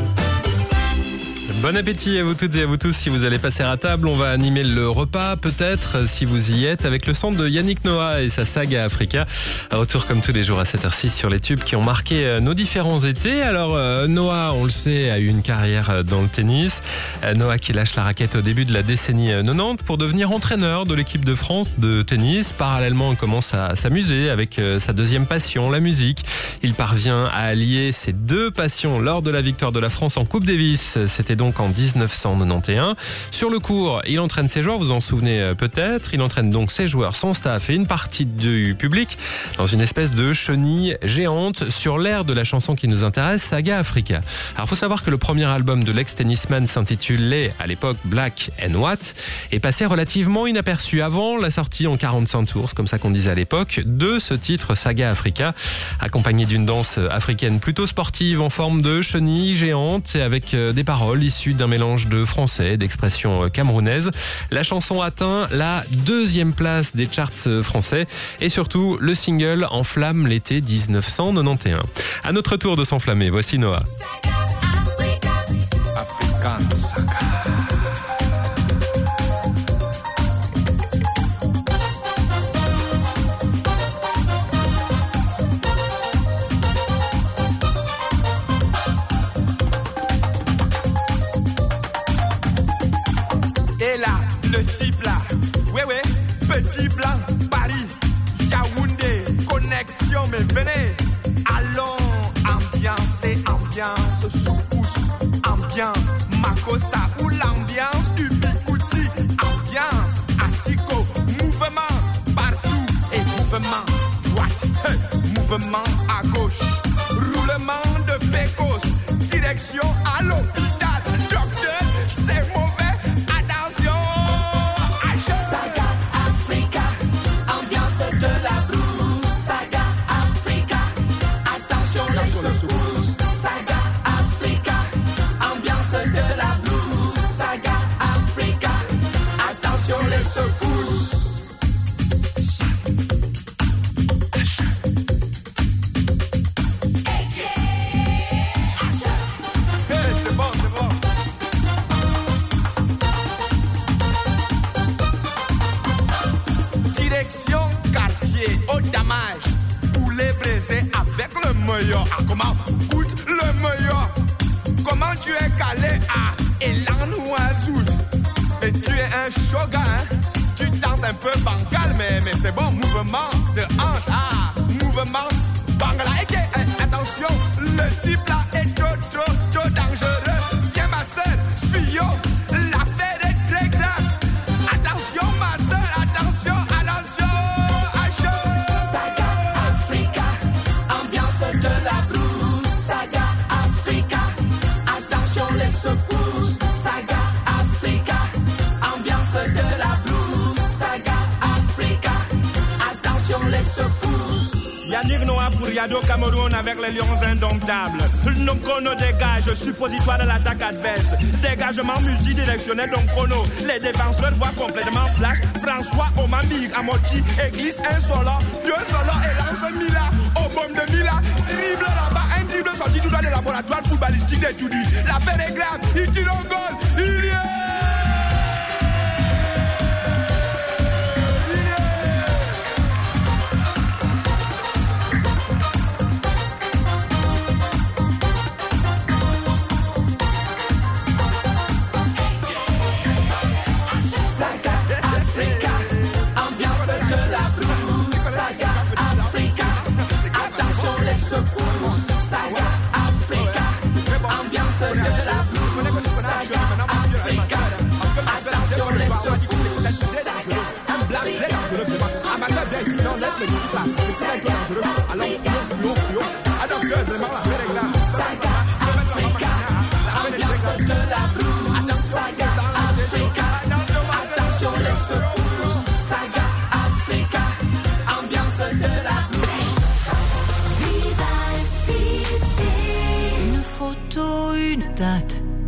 Bon appétit à vous toutes et à vous tous. Si vous allez passer à table, on va animer le repas, peut-être, si vous y êtes, avec le son de Yannick Noah et sa saga Africa. Retour comme tous les jours à cette heure-ci sur les tubes qui ont marqué euh, nos différents étés. Alors, euh, Noah, on le sait, a eu une carrière euh, dans le tennis. Euh, Noah qui lâche la raquette au début de la décennie euh, 90 pour devenir entraîneur de l'équipe de France de tennis. Parallèlement, il commence à s'amuser avec euh, sa deuxième passion, la musique. Il parvient à allier ces deux passions lors de la victoire de la France en Coupe Davis. C'était donc en 1991. Sur le cours, il entraîne ses joueurs, vous en souvenez euh, peut-être. Il entraîne donc ses joueurs, son staff et une partie du public dans une espèce de chenille géante sur l'air de la chanson qui nous intéresse, Saga Africa. Alors, faut savoir que le premier album de l'ex-tennisman s'intitulait à l'époque Black and White et passait relativement inaperçu avant la sortie en 45 tours, comme ça qu'on disait à l'époque, de ce titre Saga Africa, accompagné d'une danse africaine plutôt sportive en forme de chenille géante et avec euh, des paroles issues d'un mélange de français et d'expressions euh, camerounaises. La chanson atteint la deuxième place des charts euh, français et surtout le single enflamme l'été 1991. À notre tour de s'enflammer, voici Noah. Le type là, ouais ouais, petit blanc, Paris, Yaoundé, connexion, mais venez, allons, ambiance et ambiance, sous-pouce, ambiance, Makossa ou l'ambiance du Bikouti, ambiance, Asiko, mouvement, partout et mouvement, droite, mouvement à gauche, roulement de pécos, direction Avec le meilleur. Ah, comment Goûte le meilleur? Comment tu es calé? À Elan Ouazout Et tu es un shogun. Tu danses un peu bancal, mais, c'est bon. Mouvement de hanche. Ah, mouvement bangala. Eh, attention, le type là est trop, trop, trop dangereux. Viens ma soeur, fillon, Cameroun avec les Lions indomptables. Non chrono dégage, suppositoire de l'attaque adverse. Dégagement multidirectionnel donc chrono. Les défenseurs voient complètement flash. François Omambi Amoti et glisse un solo. Deux solo et lance Mila. Au bombe de Mila. Dribble là-bas, un dribble sorti tout droit des laboratoires footballistiques des Tudis. L'affaire est grave, il tire goal.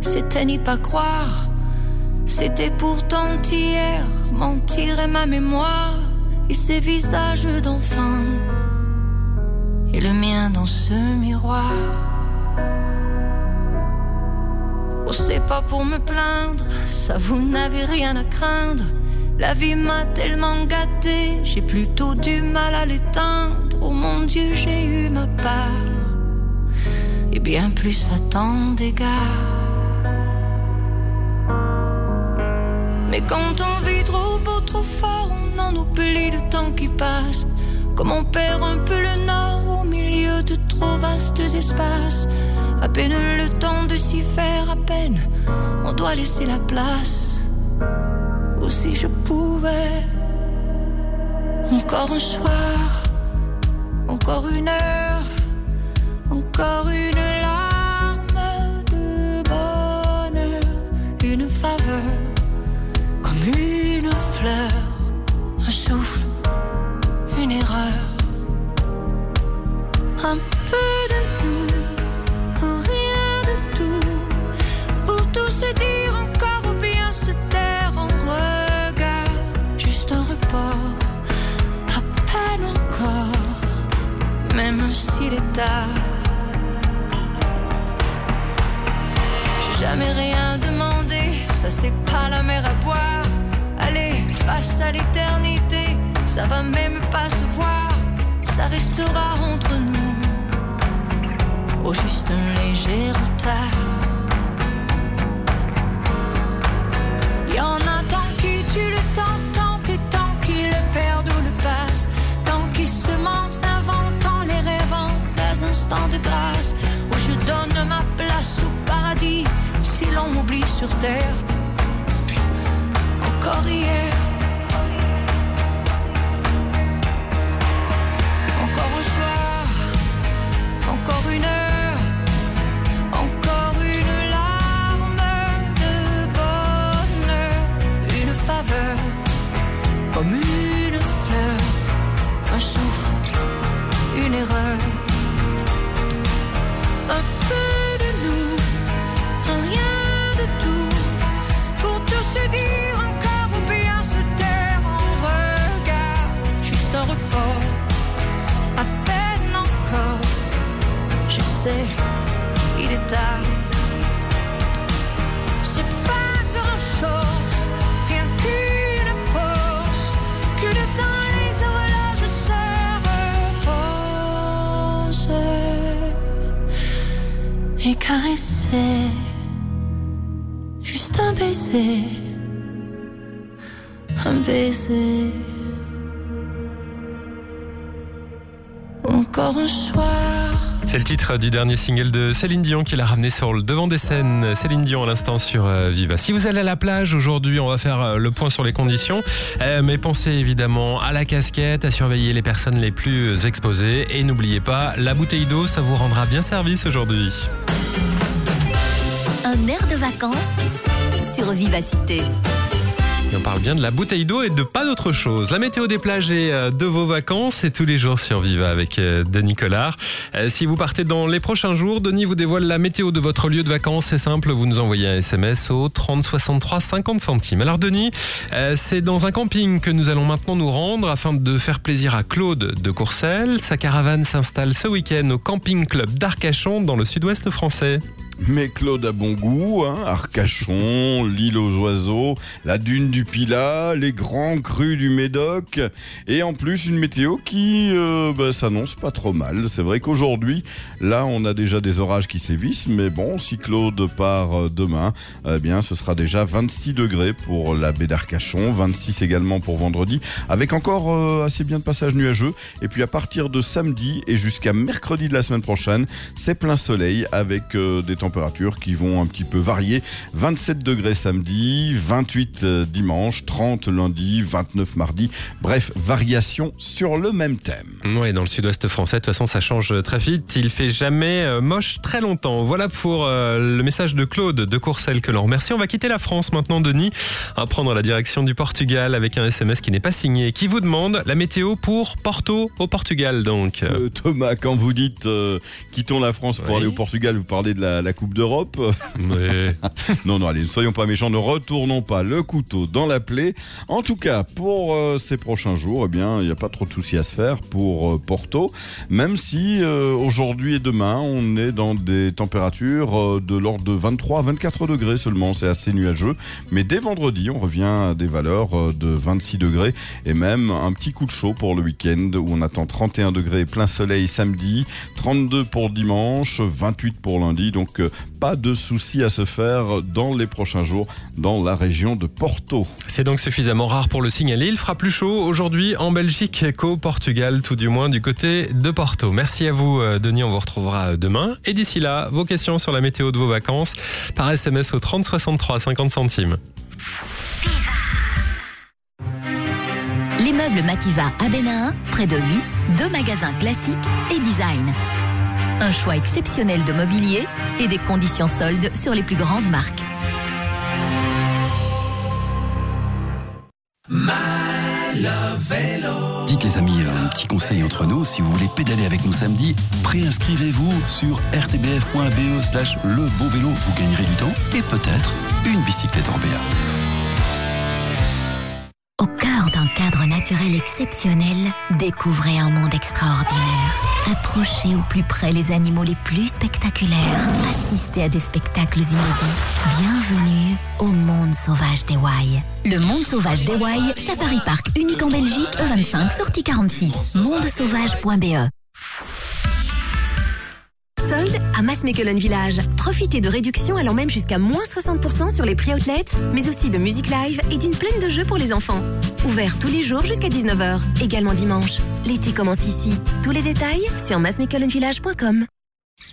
C'était n'y pas croire. C'était pourtant hier, mentir est ma mémoire. Et ces visages d'enfants, et le mien dans ce miroir. Oh, c'est pas pour me plaindre, ça vous n'avez rien à craindre. La vie m'a tellement gâté, j'ai plutôt du mal à l'éteindre. Oh mon Dieu, j'ai eu ma part, et bien plus à tant d'égards. Mais quand on vit trop beau, trop fort, on en oublie le temps qui passe. Comme on perd un peu le nord au milieu de trop vastes espaces. À peine le temps de s'y faire, à peine on doit laisser la place. Ou si je pouvais, encore un soir, encore une heure, encore une J'ai jamais rien demandé, ça c'est pas la mer à boire. Allez, face à l'éternité, ça va même pas se voir, ça restera entre nous. Au juste un léger retard. Si l'on m'oublie sur terre. Encore hier. Titre du dernier single de Céline Dion qui l'a ramené sur le devant des scènes. Céline Dion à l'instant sur euh, Viva. Si vous allez à la plage aujourd'hui, on va faire euh, le point sur les conditions. Euh, mais pensez évidemment à la casquette, à surveiller les personnes les plus exposées. Et n'oubliez pas, la bouteille d'eau, ça vous rendra bien service aujourd'hui. Un air de vacances sur Vivacité. On parle bien de la bouteille d'eau et de pas d'autre chose. La météo des plages et euh, de vos vacances, c'est tous les jours sur Viva avec euh, Denis Collard. Euh, Si vous partez dans les prochains jours, Denis vous dévoile la météo de votre lieu de vacances. C'est simple, vous nous envoyez un SMS au 30 63 50 centimes. Alors Denis, c'est dans un camping que nous allons maintenant nous rendre afin de faire plaisir à Claude de Courcelles. Sa caravane s'installe ce week-end au camping club d'Arcachon dans le sud-ouest français. Mais Claude a bon goût, hein Arcachon, l'île aux oiseaux, la dune du Pilat, les grands crus du Médoc, et en plus une météo qui euh, bah, s'annonce pas trop mal. C'est vrai qu'aujourd'hui, là, on a déjà des orages qui sévissent, mais bon, si Claude part euh, demain, eh bien, ce sera déjà 26 degrés pour la baie d'Arcachon, 26 également pour vendredi, avec encore euh, assez bien de passages nuageux. Et puis à partir de samedi et jusqu'à mercredi de la semaine prochaine, c'est plein soleil avec des températures qui vont un petit peu varier. 27 degrés samedi, 28 euh, dimanche, 30 lundi, 29 mardi. Bref, variation sur le même thème. Oui, dans le sud-ouest français, de toute façon, ça change très vite. Il fait jamais euh, moche très longtemps. Voilà pour euh, le message de Claude de Courcelles que l'on remercie. On va quitter la France maintenant, Denis, à prendre la direction du Portugal avec un SMS qui n'est pas signé, qui vous demande la météo pour Porto au Portugal. Donc, Euh, Thomas, quand vous dites euh, quittons la France pour aller au Portugal, vous parlez de la, la Coupe d'Europe *laughs* *laughs* Non, non, allez, ne soyons pas méchants, ne retournons pas le couteau dans la plaie. En tout cas, pour euh, ces prochains jours, eh bien, il n'y a pas trop de soucis à se faire pour euh, Porto, même si euh, aujourd'hui et demain, on est dans des températures de l'ordre de 23 à 24 degrés seulement, c'est assez nuageux. Mais dès vendredi, on revient à des valeurs de 26 degrés et même un petit coup de chaud pour le week-end où on attend 31 degrés plein soleil samedi, 32 pour dimanche, 28 pour lundi. Donc pas de soucis à se faire dans les prochains jours dans la région de Porto. C'est donc suffisamment rare pour le signaler. Il fera plus chaud aujourd'hui en Belgique qu'au Portugal, tout du moins du côté de Porto. Merci à vous, euh, Denis. On vous retrouvera demain. Et d'ici là, vos questions sur la météo de vos vacances par SMS au 30 63 50 centimes. L'immeuble Mativa à Bénin, près de lui, deux magasins classiques et design. Un choix exceptionnel de mobilier et des conditions soldes sur les plus grandes marques. Dites les amis, un petit conseil entre nous, si vous voulez pédaler avec nous samedi, préinscrivez-vous sur rtbf.be slash le beau vélo, vous gagnerez du temps et peut-être une bicyclette en BA. Cadre naturel exceptionnel, découvrez un monde extraordinaire. Approchez au plus près les animaux les plus spectaculaires. Assistez à des spectacles inédits. Bienvenue au monde sauvage des Wai. Le monde sauvage des Wai, Safari Park unique en Belgique, E25, sortie 46. mondesauvage.be Solde à Maasmechelen Village. Profitez de réductions allant même jusqu'à moins 60% sur les prix outlets, mais aussi de musique live et d'une plaine de jeux pour les enfants. Ouvert tous les jours jusqu'à 19h, également dimanche. L'été commence ici. Tous les détails sur maasmechelenvillage.com.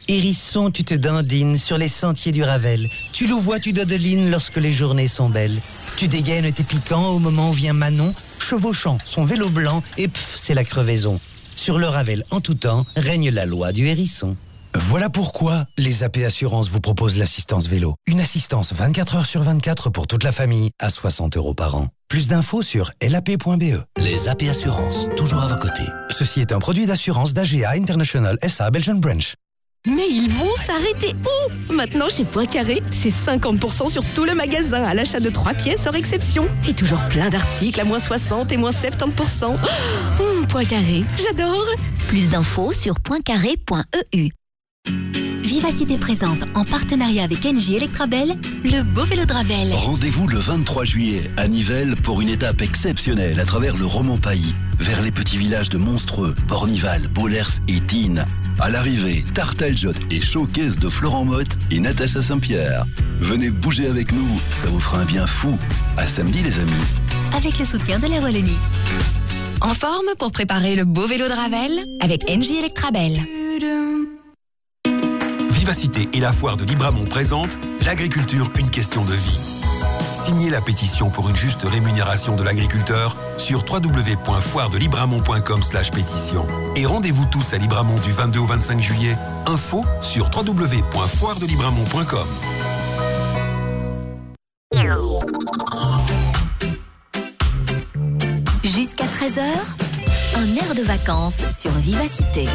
Hérisson, tu te dandines sur les sentiers du Ravel. Tu louvois, tu dodelines lorsque les journées sont belles. Tu dégaines tes piquants au moment où vient Manon, chevauchant son vélo blanc, et pff, c'est la crevaison. Sur le Ravel, en tout temps, règne la loi du hérisson. Voilà pourquoi les AP Assurances vous proposent l'assistance vélo. Une assistance 24 heures sur 24 pour toute la famille à 60 euros par an. Plus d'infos sur lap.be. Les AP Assurances, toujours à vos côtés. Ceci est un produit d'assurance d'AGA International SA Belgian Branch. Mais ils vont s'arrêter où? Maintenant, chez Poincaré, c'est 50% sur tout le magasin à l'achat de 3 pièces hors exception. Et toujours plein d'articles à moins 60 et moins 70%. Oh, *gasps* hum, Poincaré, j'adore Plus d'infos sur pointcarré.eu. Vivacité présente en partenariat avec NJ Electrabel, le beau vélo de Ravel. Rendez-vous le 23 juillet à Nivelles pour une étape exceptionnelle à travers le roman Pailly, vers les petits villages de Monstreux, Bornival, Bollers et Tine. À l'arrivée, Tartaljot et Showcase de Florent Motte et Natacha Saint-Pierre. Venez bouger avec nous, ça vous fera un bien fou. À samedi les amis. Avec le soutien de la Wallonie. En forme pour préparer le beau vélo de Ravel avec NJ Electrabel. Vivacité et la foire de Libramont présentent L'agriculture, une question de vie. Signez la pétition pour une juste rémunération de l'agriculteur sur www.foiredelibramont.com slash pétition. Et rendez-vous tous à Libramont du 22 au 25 juillet. Info sur www.foiredelibramont.com. Jusqu'à 13h, un air de vacances sur Vivacité.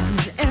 and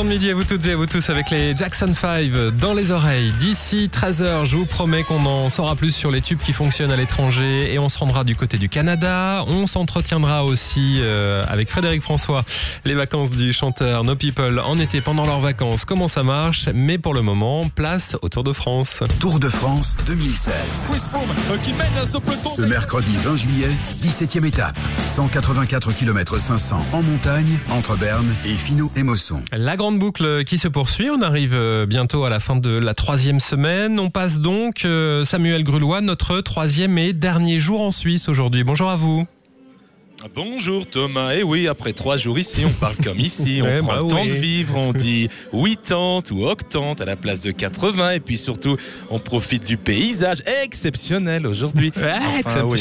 temps de midi à vous toutes et à vous tous avec les Jackson 5 dans les oreilles. D'ici 13h, je vous promets qu'on en saura plus sur les tubes qui fonctionnent à l'étranger et on se rendra du côté du Canada. On s'entretiendra aussi euh, avec Frédéric François les vacances du chanteur No People en été pendant leurs vacances, comment ça marche? Mais pour le moment, place au Tour de France. Tour de France 2016. qui mène à ce peloton. Ce mercredi 20 juillet, 17e étape. 184 km 500 en montagne entre Berne et Finot et Mosson. La grande boucle qui se poursuit, on arrive euh, bientôt à la fin de la troisième semaine. On passe donc, euh, Samuel Grulois, notre troisième et dernier jour en Suisse aujourd'hui. Bonjour à vous. Bonjour Thomas, et oui, après trois jours ici, on parle comme ici, *laughs* on Ouais, prend bah le temps de vivre, on dit 80 ou octante à la place de 80, et puis surtout, on profite du paysage exceptionnel aujourd'hui. *laughs* Ouais, Enfin, oui,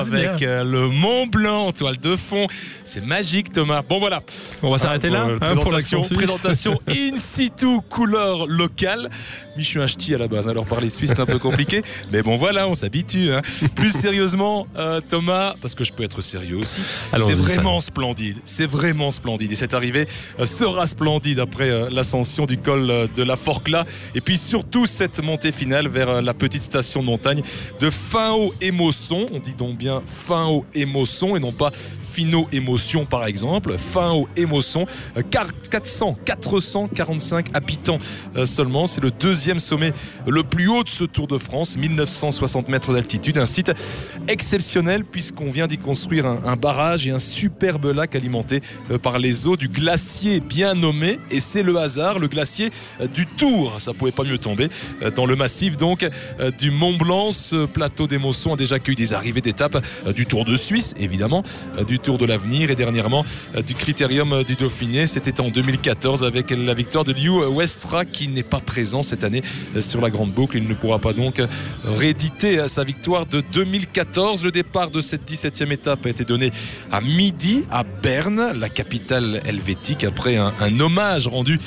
avec euh, le Mont Blanc en toile de fond, c'est magique Thomas. Bon voilà. On va s'arrêter là, Euh, hein, présentation, présentation *laughs* in situ, couleur locale. Mais je suis un ch'ti à la base, alors parler suisse c'est un peu compliqué. Mais bon voilà, on s'habitue. hein. Plus sérieusement, euh, Thomas, parce que je peux être sérieux aussi, c'est vraiment splendide. C'est vraiment splendide. Et cette arrivée euh, sera splendide après euh, l'ascension du col euh, de la Forclaz. Et puis surtout cette montée finale vers la petite station de montagne de Finhaut et Mosson. On dit donc bien Finhaut et Mosson et non pas Finaux Émotion par exemple, fin au Émotion, euh, car- 400, 445 habitants seulement. C'est le deuxième sommet le plus haut de ce Tour de France, 1960 mètres d'altitude. Un site exceptionnel puisqu'on vient d'y construire un, un et un superbe lac alimenté euh, par les eaux du glacier bien nommé. Et c'est le hasard, le glacier euh, du Tour. Ça pouvait pas mieux tomber. Euh, Dans le massif donc du Mont Blanc, ce plateau d'émotion a déjà accueilli des arrivées d'étapes du Tour de Suisse, évidemment, du Tour de l'avenir et dernièrement du Critérium du Dauphiné. C'était en 2014 avec la victoire de Liu Westra qui n'est pas présent cette année sur la grande boucle. Il ne pourra pas donc rééditer sa victoire de 2014. Le départ de cette 17e étape a été donné à midi à Berne, la capitale helvétique, après un, hommage rendu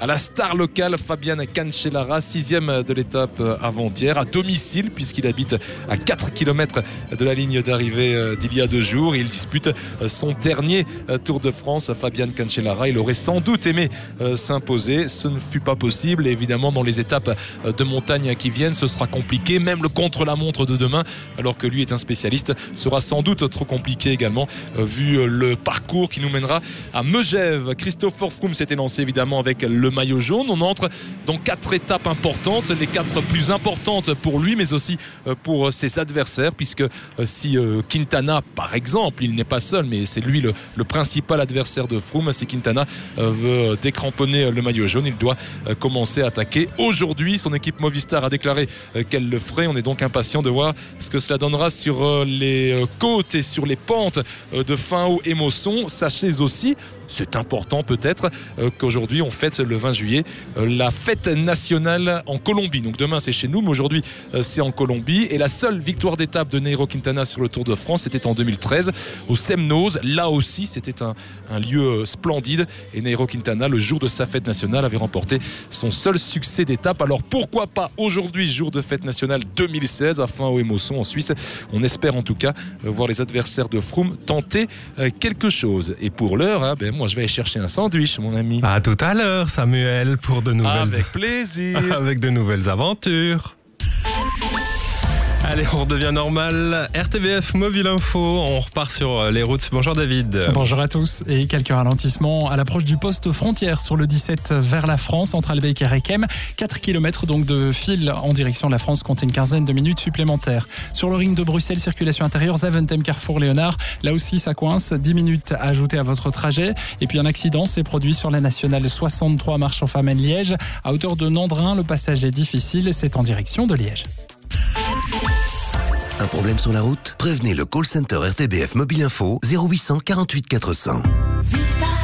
à la star locale Fabian Cancellara, sixième de l'étape euh, avant-hier, à domicile, puisqu'il habite à 4 km de la ligne d'arrivée euh, d'il y a deux jours. Il dispute euh, son dernier Tour de France. Fabian Cancellara, il aurait sans doute aimé s'imposer. Ce ne fut pas possible. Évidemment, dans les étapes de montagne qui viennent, ce sera compliqué. Même le contre-la-montre de demain, alors que lui est un spécialiste, sera sans doute trop compliqué également, vu le parcours qui nous mènera à Megève. Christopher Froome s'était lancé évidemment avec le maillot jaune. On entre dans quatre étapes importantes, les quatre plus importantes pour lui, mais aussi euh, pour ses adversaires, puisque euh, si euh, Quintana, par exemple, il n'est pas seul, mais c'est lui le, le principal adversaire de Froome, si Quintana euh, veut décramponner le maillot jaune, il doit euh, commencer à attaquer. Aujourd'hui, son équipe Movistar a déclaré euh, qu'elle le ferait. On est donc impatient de voir ce que cela donnera sur euh, les euh, côtes et sur les pentes euh, de fin haut émotion. Sachez aussi c'est important peut-être euh, qu'aujourd'hui on fête le 20 juillet euh, la fête nationale en Colombie. Donc demain c'est chez nous, mais aujourd'hui euh, c'est en Colombie. Et la seule victoire d'étape de Nairo Quintana sur le Tour de France, c'était en 2013 au Semnoz. Là aussi c'était un, un lieu splendide. Et Nairo Quintana, le jour de sa fête nationale, avait remporté son seul succès d'étape. Alors pourquoi pas aujourd'hui, jour de fête nationale 2016, à fin au Émosson en Suisse? On espère en tout cas voir les adversaires de Froome tenter euh, quelque chose. Et pour l'heure, hein, ben, moi je vais aller chercher un sandwich, mon ami. À tout à l'heure, Samuel, pour de nouvelles. Avec plaisir. *laughs* Avec de nouvelles aventures. Allez, on redevient normal. RTBF Mobile Info, on repart sur les routes. Bonjour David. Bonjour à tous et quelques ralentissements à l'approche du poste frontière sur le 17 vers la France entre Albeck et Requem. 4 km donc de fil en direction de la France compte une quinzaine de minutes supplémentaires. Sur le ring de Bruxelles, circulation intérieure, Zaventem Carrefour Léonard. Là aussi ça coince, 10 minutes à ajouter à votre trajet. Et puis un accident s'est produit sur la nationale 63 marche en Famenne Liège. À hauteur de Nandrin, le passage est difficile, c'est en direction de Liège. Un problème sur la route? Prévenez le call center RTBF Mobile Info 0800 48 400. Je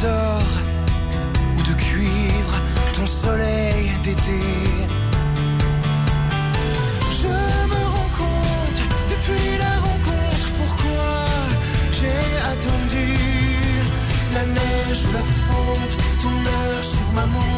d'or ou de cuivre, ton soleil d'été. Je me rends compte depuis la rencontre pourquoi j'ai attendu la neige ou la fonte, ton heure sur ma montre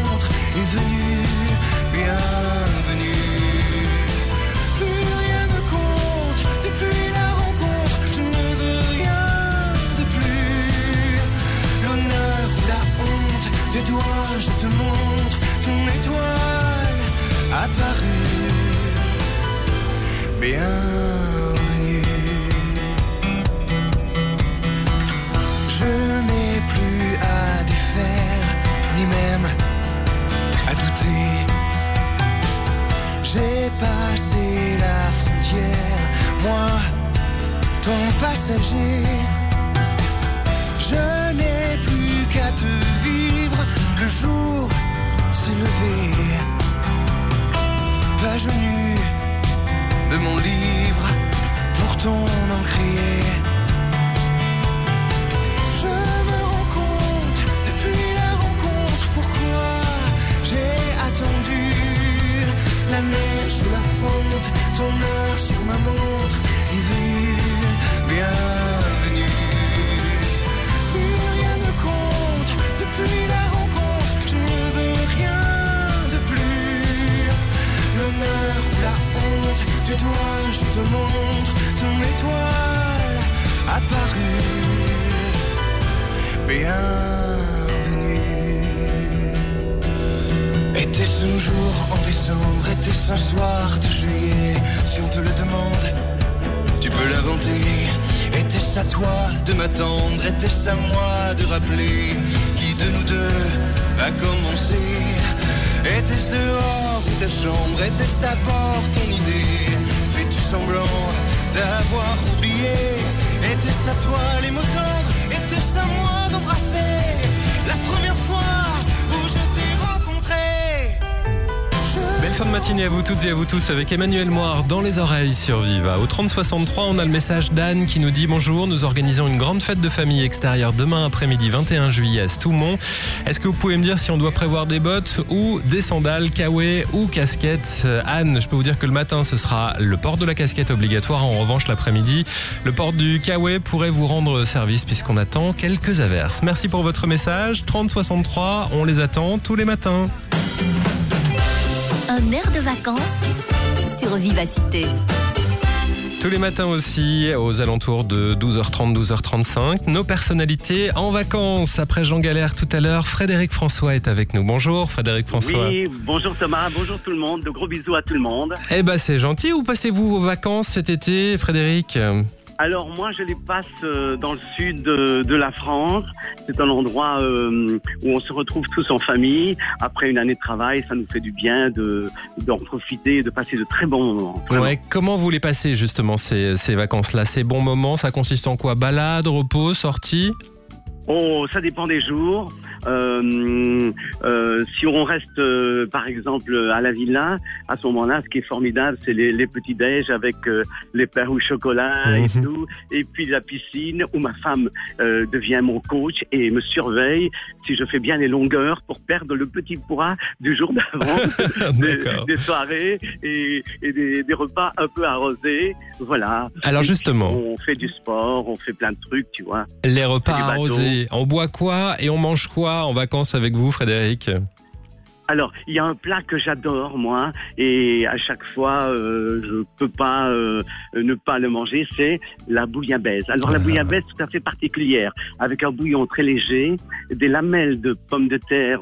tous avec Emmanuel Moire dans les oreilles sur Viva. Au 3063, on a le message d'Anne qui nous dit bonjour, nous organisons une grande fête de famille extérieure demain après-midi 21 juillet à Stoumont. Est-ce que vous pouvez me dire si on doit prévoir des bottes ou des sandales, kawaii ou casquettes? Euh, Anne, je peux vous dire que le matin ce sera le port de la casquette obligatoire. En revanche, l'après-midi, le port du kawaii pourrait vous rendre service puisqu'on attend quelques averses. Merci pour votre message. 3063, on les attend tous les matins. Un air de vacances sur Vivacité. Tous les matins aussi, aux alentours de 12h30, 12h35, nos personnalités en vacances. Après Jean Galère tout à l'heure, Frédéric François est avec nous. Bonjour Frédéric François. Oui, bonjour Thomas, bonjour tout le monde, de gros bisous à tout le monde. Eh ben c'est gentil. Où passez-vous vos vacances cet été, Frédéric? Alors moi je les passe euh, dans le sud de, de la France. C'est un endroit euh, où on se retrouve tous en famille. Après une année de travail, ça nous fait du bien de d'en profiter et de passer de très bons moments. Ouais, comment vous les passez justement ces, ces vacances-là? Ces bons moments, ça consiste en quoi? Balade, repos, sortie? Oh, ça dépend des jours. Euh, euh, si on reste, euh, par exemple, à la villa, à ce moment-là, ce qui est formidable, c'est les, les petits déj avec les pains au chocolat et Mhm. tout, et puis la piscine où ma femme devient mon coach et me surveille si je fais bien les longueurs pour perdre le petit poids du jour d'avant, *laughs* des, des soirées et, et des, des repas un peu arrosés. Voilà. Alors justement. on fait du sport, on fait plein de trucs, tu vois. Les repas arrosés. On boit quoi et on mange quoi en vacances avec vous, Frédéric? Alors, il y a un plat que j'adore, moi, et à chaque fois, euh, je peux pas euh, ne pas le manger, c'est la bouillabaisse. Alors, la Ah. bouillabaisse tout à fait particulière, avec un bouillon très léger, des lamelles de pommes de terre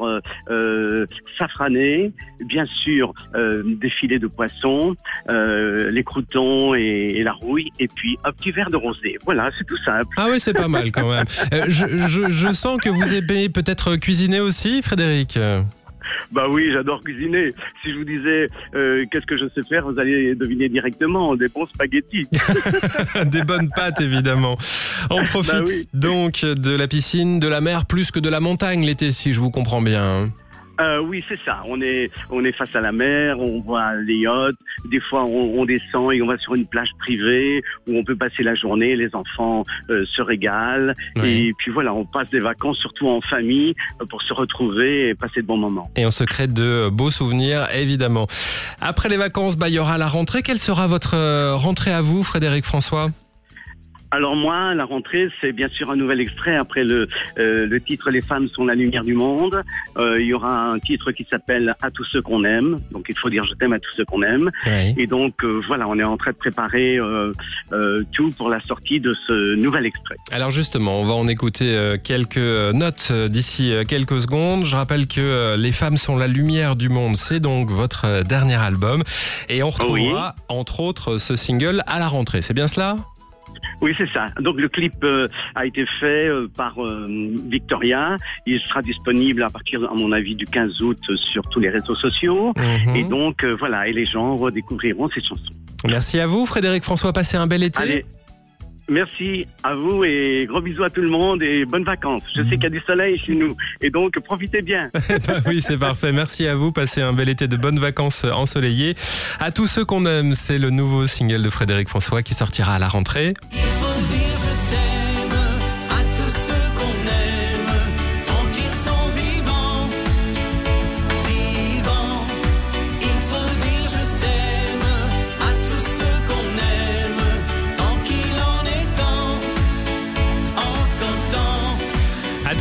euh, safranées, bien sûr, des filets de poisson, les croutons et, et la rouille, et puis un petit verre de rosé. Voilà, c'est tout simple. Ah oui, c'est pas mal quand même. Je, je- je sens que vous aimez peut-être cuisiner aussi, Frédéric. Bah oui, j'adore cuisiner. Si je vous disais euh, qu'est-ce que je sais faire, vous allez deviner directement des bons spaghettis. *laughs* Des bonnes pâtes, évidemment. On profite Bah oui. donc de la piscine, de la mer, plus que de la montagne l'été, si je vous comprends bien. Euh, oui, c'est ça. On est, on est face à la mer, on voit les yachts. Des fois, on, on descend et on va sur une plage privée où on peut passer la journée. Les enfants euh, se régalent. Oui. Et puis voilà, on passe des vacances surtout en famille euh, pour se retrouver et passer de bons moments. Et on se crée de beaux souvenirs, évidemment. Après les vacances, bah, il y aura la rentrée. Quelle sera votre euh, rentrée à vous, Frédéric François? Alors moi, la rentrée, c'est bien sûr un nouvel extrait après le, euh, le titre Les femmes sont la lumière du monde. Euh, il y aura un titre qui s'appelle À tous ceux qu'on aime. Donc il faut dire je t'aime à tous ceux qu'on aime. Oui. Et donc euh, voilà, on est en train de préparer tout pour la sortie de ce nouvel extrait. Alors justement, on va en écouter quelques notes d'ici quelques secondes. Je rappelle que Les femmes sont la lumière du monde, c'est donc votre dernier album. Et on retrouvera, entre autres, ce single à la rentrée. C'est bien cela? Oui, c'est ça. Donc le clip euh, a été fait euh, par euh, Victoria. Il sera disponible à partir, à mon avis, du 15 août sur tous les réseaux sociaux. Mhm. Et donc voilà, et les gens redécouvriront ces chansons. Merci à vous, Frédéric François. Passez un bel été. Allez. Merci à vous et gros bisous à tout le monde et bonnes vacances. Je sais qu'il y a du soleil chez nous et donc profitez bien. Bah *laughs* oui, c'est parfait. Merci à vous. Passez un bel été de bonnes vacances ensoleillées. À tous ceux qu'on aime, c'est le nouveau single de Frédéric François qui sortira à la rentrée.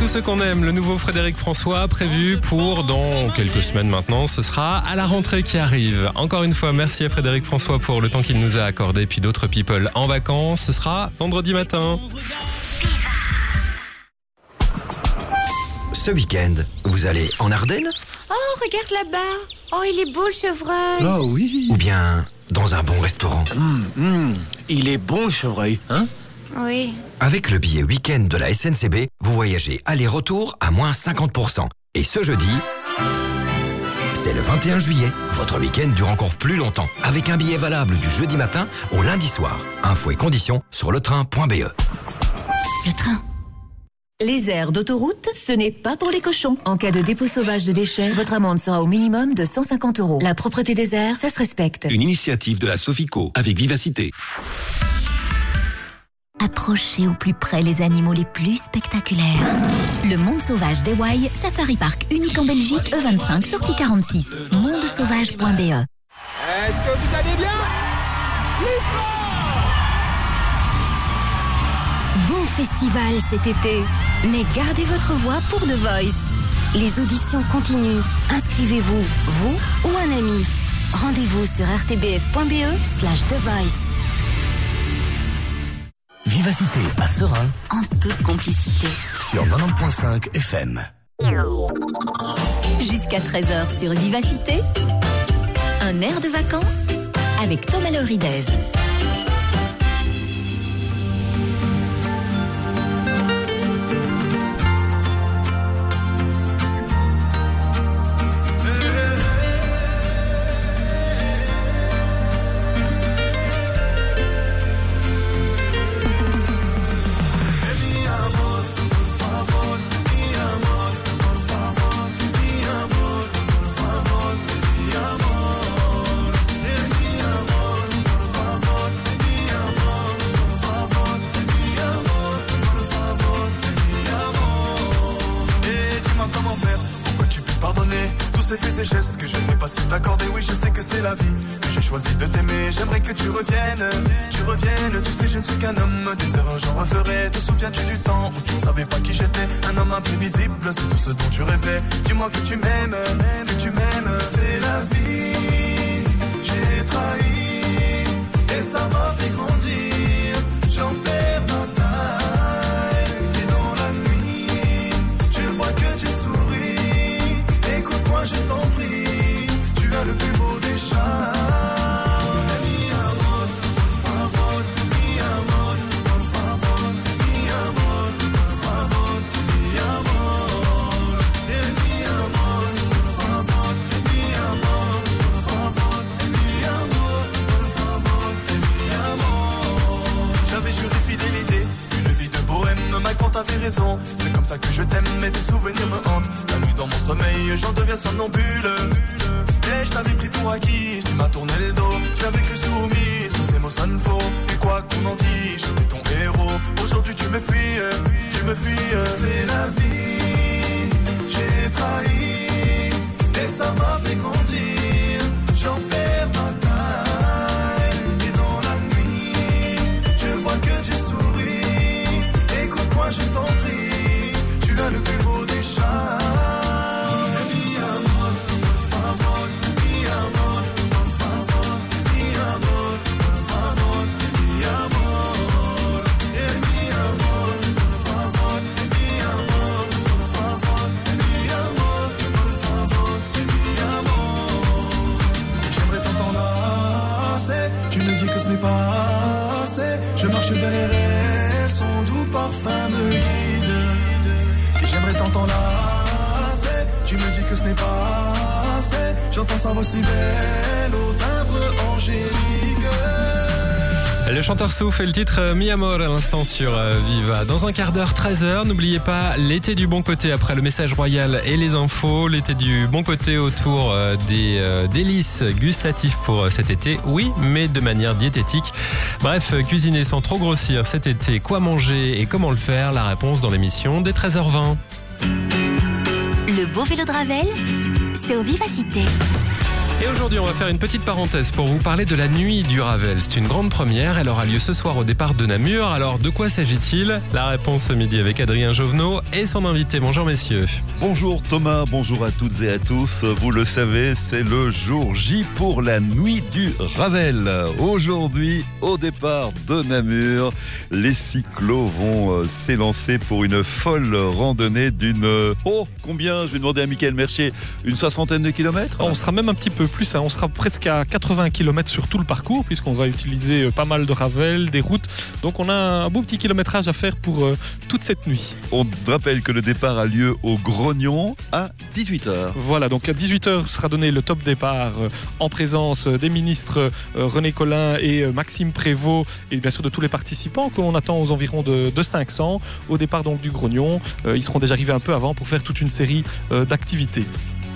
Tous ceux qu'on aime, le nouveau Frédéric François prévu pour dans quelques semaines maintenant. Ce sera à la rentrée qui arrive. Encore une fois, merci à Frédéric François pour le temps qu'il nous a accordé. Puis d'autres people en vacances. Ce sera vendredi matin. Ce week-end, vous allez en Ardennes? Oh, regarde là-bas. Oh, il est beau le chevreuil. Oh oui. Ou bien dans un bon restaurant? Hum, hum, Il est bon le chevreuil, hein? Oui. Avec le billet week-end de la SNCB, vous voyagez aller-retour à moins 50%. Et ce jeudi, c'est le 21 juillet. Votre week-end dure encore plus longtemps, avec un billet valable du jeudi matin au lundi soir. Infos et conditions sur letrain.be. Le train. Les aires d'autoroute, ce n'est pas pour les cochons. En cas de dépôt sauvage de déchets, votre amende sera au minimum de 150 euros. La propreté des airs, ça se respecte. Une initiative de la Sofico avec Vivacité. Approchez au plus près les animaux les plus spectaculaires. Le Monde Sauvage d'Ewaï, Safari Park unique en Belgique, E25, sortie 46. mondesauvage.be Est-ce que vous allez bien? Plus fort Bon festival cet été, mais gardez votre voix pour The Voice. Les auditions continuent. Inscrivez-vous, vous ou un ami. Rendez-vous sur rtbf.be slash The Voice. Vivacité à Serein En toute complicité. sur 90.5 FM. Jusqu'à 13h sur Vivacité. Un air de vacances avec Thomas Loridez. Qu'un homme, des erreurs j'en referai. Te souviens-tu du temps où tu ne savais pas qui j'étais? Un homme imprévisible, c'est tout ce dont tu rêvais. Dis-moi que tu m'aimes, Et le titre euh, Mi Amor à l'instant sur euh, Viva. Dans un quart d'heure, 13h, n'oubliez pas l'été du bon côté après le message royal et les infos. L'été du bon côté autour euh, des délices gustatives pour cet été. Oui, mais de manière diététique. Bref, cuisiner sans trop grossir cet été. Quoi manger et comment le faire La réponse dans l'émission dès 13h20. Le beau vélo de Ravel, c'est au Vivacité. Et aujourd'hui, on va faire une petite parenthèse pour vous parler de la nuit du Ravel. C'est une grande première. Elle aura lieu ce soir au départ de Namur. Alors, de quoi s'agit-il? La réponse ce midi avec Adrien Jovenot et son invité. Bonjour, messieurs. Bonjour Thomas, bonjour à toutes et à tous. Vous le savez, c'est le jour J pour la nuit du Ravel. Aujourd'hui, au départ de Namur, les cyclos vont euh, s'élancer pour une folle randonnée d'une... euh, Oh, combien? Je vais demander à Michael Mercier. Une soixantaine de kilomètres? On sera même un petit peu plus, hein. on sera presque à 80 km sur tout le parcours, puisqu'on va utiliser euh, pas mal de ravel, des routes. Donc on a un beau petit kilométrage à faire pour euh, toute cette nuit. On rappelle que le départ a lieu au Grognon à 18h. Voilà, donc à 18h sera donné le top départ euh, en présence des ministres euh, René Collin et Maxime Prévost et bien sûr de tous les participants que l'on attend aux environs de, de 500 au départ donc du Grognon. Euh, ils seront déjà arrivés un peu avant pour faire toute une série euh, d'activités.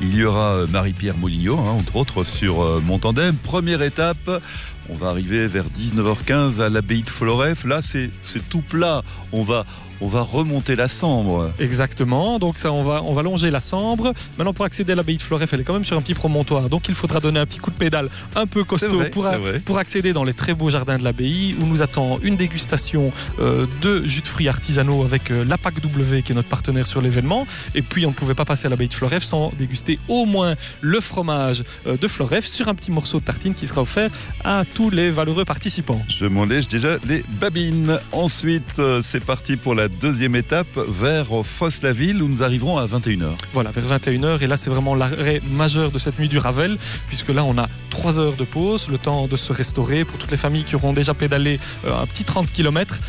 Il y aura euh, Marie-Pierre Moligno, hein, entre autres, sur euh, mon tandem. Première étape, on va arriver vers 19h15 à l'abbaye de Floref. Là, c'est tout plat. On va, on va remonter la Sambre. Exactement, donc ça on va, on va longer la Sambre. Maintenant pour accéder à l'abbaye de Floref, elle est quand même sur un petit promontoire, donc il faudra donner un petit coup de pédale un peu costaud vrai, pour, accéder dans les très beaux jardins de l'abbaye où nous attend une dégustation euh, de jus de fruits artisanaux avec euh, la PAC W qui est notre partenaire sur l'événement. Et puis on ne pouvait pas passer à l'abbaye de Floref sans déguster au moins le fromage euh, de Floref sur un petit morceau de tartine qui sera offert à tous les valeureux participants. Je m'en lèche déjà les babines. Ensuite, euh, c'est parti pour la deuxième étape vers Fosse-la-Ville où nous arriverons à 21h. Voilà, vers 21h. Et là, c'est vraiment l'arrêt majeur de cette nuit du Ravel, puisque là, on a 3 heures de pause, le temps de se restaurer pour toutes les familles qui auront déjà pédalé euh, un petit 30 km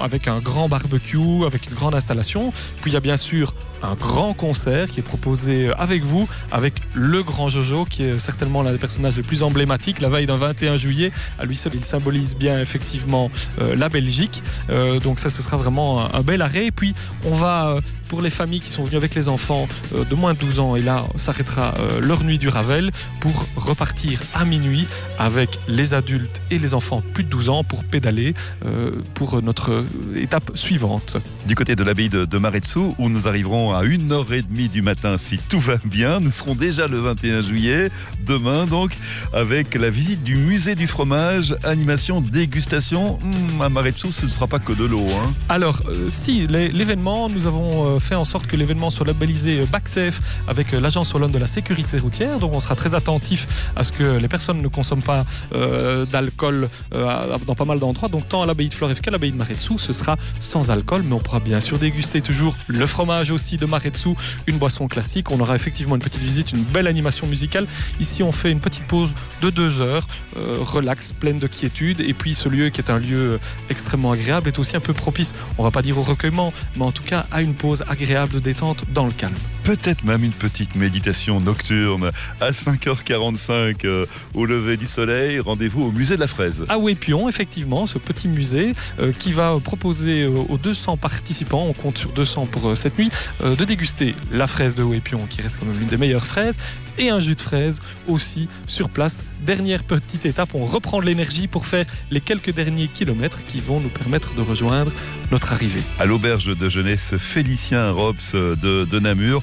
avec un grand barbecue, avec une grande installation. Puis il y a bien sûr un grand concert qui est proposé avec vous, avec le grand Jojo, qui est certainement l'un des personnages les plus emblématiques. La veille d'un 21 juillet, à lui seul, il symbolise bien effectivement euh, la Belgique. Euh, donc ça, ce sera vraiment un, un bel arrêt. Et puis, on va, euh, pour les familles qui sont venues avec les enfants euh, de moins de 12 ans, et là, s'arrêtera euh, leur nuit du Ravel pour repartir à minuit avec les adultes et les enfants plus de 12 ans pour pédaler euh, pour notre étape suivante. Du côté de l'abbaye de, de Maretsu, où nous arriverons à 1h30 du matin si tout va bien. Nous serons déjà le 21 juillet, demain donc, avec la visite du musée du fromage, animation, dégustation. Hum, à Maretsu, ce ne sera pas que de l'eau. Hein. Alors, euh, si, l'événement, nous avons fait en sorte que l'événement soit labellisé euh, BackSafe avec euh, l'Agence Wallonne de la sécurité routière. Donc, on sera très attentif à ce que les personnes ne consomment pas euh, d'alcool dans pas mal d'endroits. Donc, tant à l'abbaye de Floref qu'à l'abbaye de Maretsu, ce sera sans alcool, mais on pourra bien sûr déguster toujours le fromage aussi de Maretsu, une boisson classique. On aura effectivement une petite visite, une belle animation musicale. Ici, on fait une petite pause de deux heures, relax, pleine de quiétude. Et puis, ce lieu qui est un lieu extrêmement agréable est aussi un peu propice, on va pas dire au recueillement, mais en tout cas à une pause agréable détente dans le calme. Peut-être même une petite méditation nocturne à 5h45 euh, au lever du soleil. Rendez-vous au musée de la fraise. À Ouépion, effectivement, ce petit musée euh, qui va proposer euh, aux 200 participants, on compte sur 200 pour cette nuit, de déguster la fraise de Ouépion, qui reste quand même l'une des meilleures fraises, et un jus de fraise aussi sur place. Dernière petite étape, on reprend de l'énergie pour faire les quelques derniers kilomètres qui vont nous permettre de rejoindre notre arrivée. à l'auberge de jeunesse Félicien Robs de, de Namur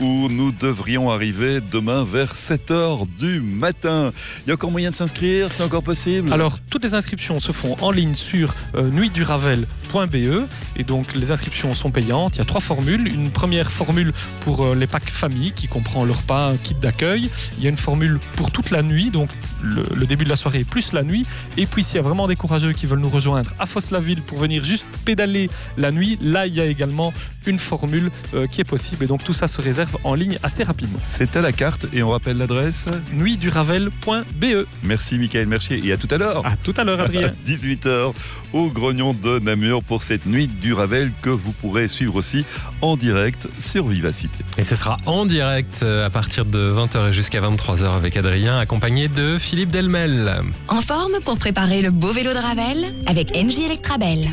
où nous devrions arriver demain vers 7h du matin. Il y a encore moyen de s'inscrire C'est encore possible? Alors, toutes les inscriptions se font en ligne sur euh, nuitduravel.be et donc les inscriptions sont payantes. Il y a trois formules. Une première formule pour euh, les packs famille qui comprend le repas, un kit d'accueil. Il y a une formule pour toute la nuit, donc le, début de la soirée plus la nuit. Et puis, s'il y a vraiment des courageux qui veulent nous rejoindre à Fosse-la-Ville pour venir juste pédaler la nuit, là, il y a également une formule euh, qui est possible. Et donc, tout ça se réserve en ligne assez rapidement. C'est à la carte et on rappelle l'adresse nuitduravel.be. Merci Michael Mercier et à tout à l'heure. À tout à l'heure, Adrien. *laughs* 18h au Grognon de Namur pour cette nuit du Ravel que vous pourrez suivre aussi en direct sur Vivacité. Et ce sera en direct euh, à partir de 20h et jusqu'à 23h avec Adrien, accompagné de Philippe Delmel. En forme pour préparer le beau vélo de Ravel avec NJ Electrabel.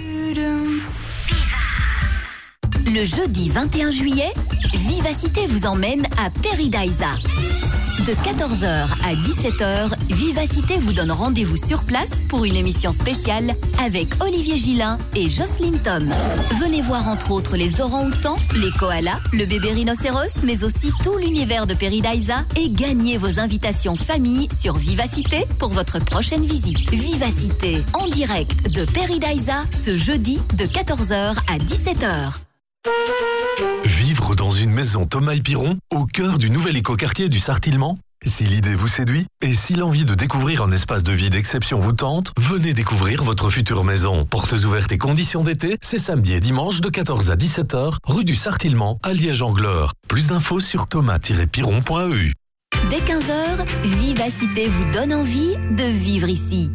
Le jeudi 21 juillet, Vivacité vous emmène à Peridaisa. De 14h à 17h, Vivacité vous donne rendez-vous sur place pour une émission spéciale avec Olivier Gillin et Jocelyne Tom. Venez voir entre autres les orang-outans, les koalas, le bébé rhinocéros, mais aussi tout l'univers de Peridaisa et gagnez vos invitations famille sur Vivacité pour votre prochaine visite. Vivacité en direct de Peridaisa ce jeudi de 14h à 17h. Vivre dans une maison Thomas et Piron, au cœur du nouvel écoquartier du Sartillement Si l'idée vous séduit et si l'envie de découvrir un espace de vie d'exception vous tente, venez découvrir votre future maison. Portes ouvertes et conditions d'été, c'est samedi et dimanche de 14 à 17h, rue du Sartillement à Liège-Angleur. Plus d'infos sur thomas-piron.eu. Dès 15h, Vivacité vous donne envie de vivre ici.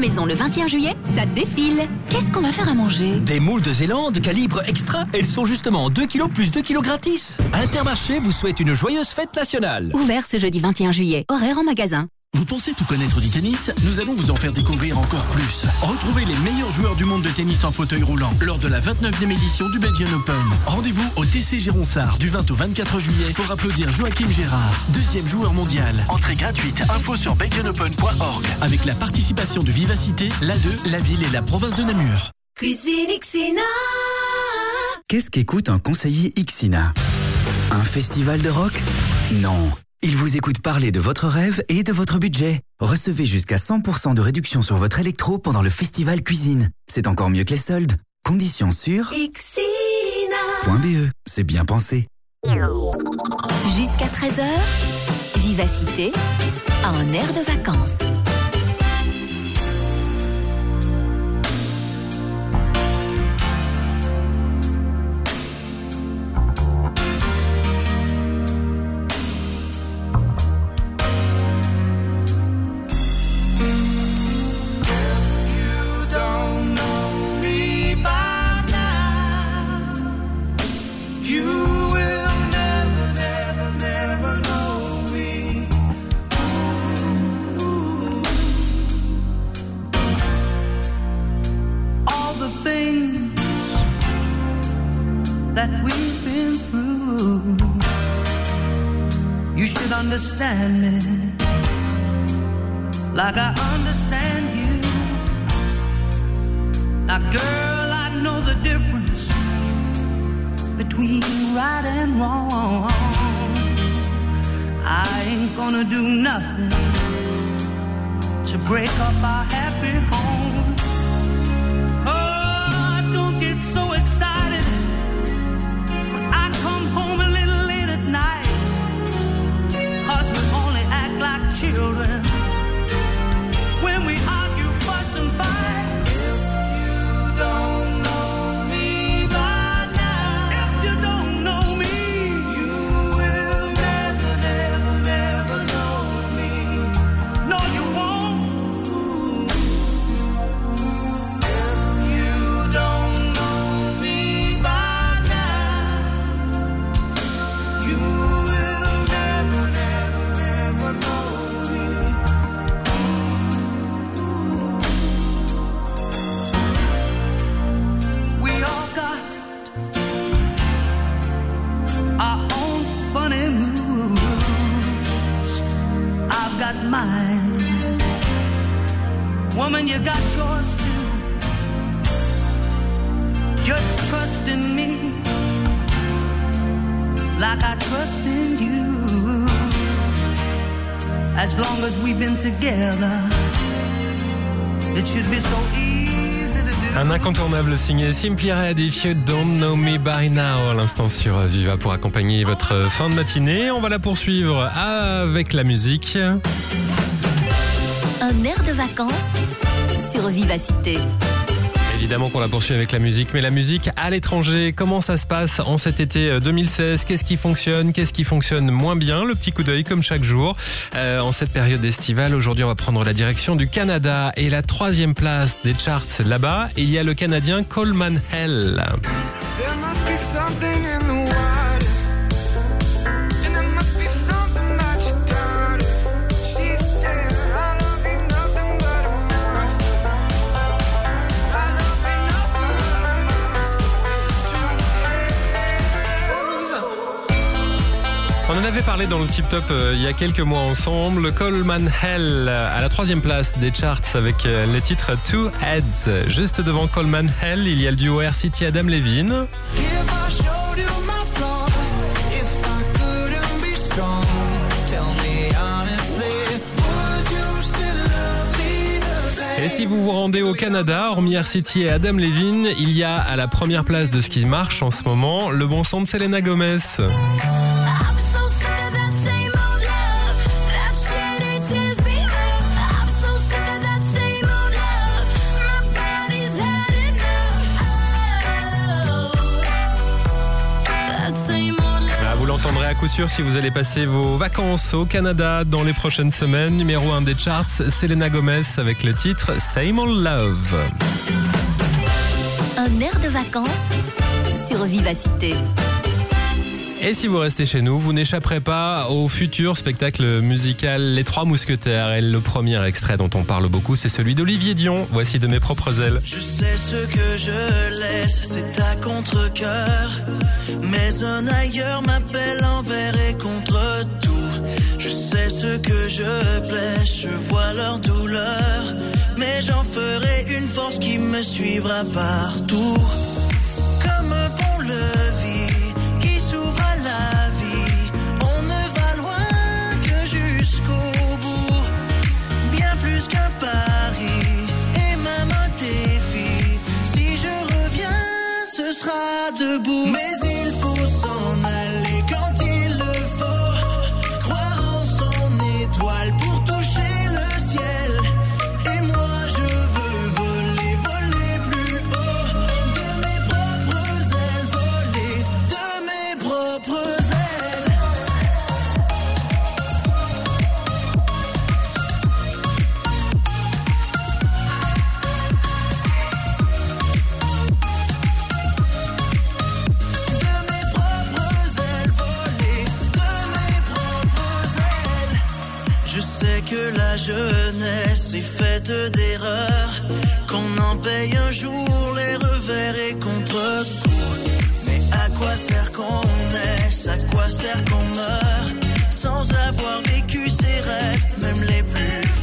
Maison le 21 juillet, ça défile. Qu'est-ce qu'on va faire à manger? Des moules de Zélande calibre extra. Elles sont justement 2 kilos plus 2 kilos gratis. Intermarché vous souhaite une joyeuse fête nationale. Ouvert ce jeudi 21 juillet, horaire en magasin. Vous pensez tout connaître du tennis Nous allons vous en faire découvrir encore plus. Retrouvez les meilleurs joueurs du monde de tennis en fauteuil roulant lors de la 29e édition du Belgian Open. Rendez-vous au TC Gironsard du 20 au 24 juillet pour applaudir Joachim Gérard, deuxième joueur mondial. Entrée gratuite, info sur belgianopen.org. Avec la participation de Vivacité, l'A2, la ville et la province de Namur. Cuisine Xina. Qu'est-ce qu'écoute un conseiller Ixina? Un festival de rock? Non. Il vous écoute parler de votre rêve et de votre budget. Recevez jusqu'à 100% de réduction sur votre électro pendant le festival cuisine. C'est encore mieux que les soldes. Conditions sur .be. C'est bien pensé. Jusqu'à 13h, Vivacité, un air de vacances. Gonna do nothing to break up our happy home. Oh, don't get so excited when I come home a little late at night. Cause we only act like children Simply Red If You Don't Know Me By Now à l'instant sur Viva pour accompagner votre fin de matinée. On va la poursuivre avec la musique. Un air de vacances sur Vivacité. Évidemment qu'on la poursuit avec la musique, mais la musique à l'étranger, comment ça se passe en cet été euh, 2016 Qu'est-ce qui fonctionne? Qu'est-ce qui fonctionne moins bien? Le petit coup d'œil comme chaque jour. Euh, en cette période estivale, aujourd'hui on va prendre la direction du Canada et la troisième place des charts là-bas. Il y a le Canadien Coleman Hell. En avait parlé dans le Tip Top euh, il y a quelques mois ensemble. Coleman Hell euh, à la troisième place des charts avec euh, le titre Two Heads. Juste devant Coleman Hell, il y a le duo Air City Adam Levine. Et si vous vous rendez au Canada, hormis Air City et Adam Levine, il y a à la première place de ce qui marche en ce moment le bon son de Selena Gomez. Coup sûr si vous allez passer vos vacances au Canada dans les prochaines semaines. Numéro 1 des charts, Selena Gomez avec le titre Same Old Love. Un air de vacances sur Vivacité. Et si vous restez chez nous, vous n'échapperez pas au futur spectacle musical Les Trois Mousquetaires. Et le premier extrait dont on parle beaucoup, c'est celui d'Olivier Dion. Voici de mes propres ailes. Je sais ce que je laisse, c'est à contre-coeur. Mais un ailleurs m'appelle envers et contre tout. Je sais ce que je blesse, je vois leur douleur. Mais j'en ferai une force qui me suivra partout. Comme un pont-levis qui sera debout. Mais jeunesse est faite d'erreurs, qu'on en paye un jour les revers et contre-coups. Mais à quoi sert qu'on naisse, à quoi sert qu'on meurt, sans avoir vécu ses rêves, même les plus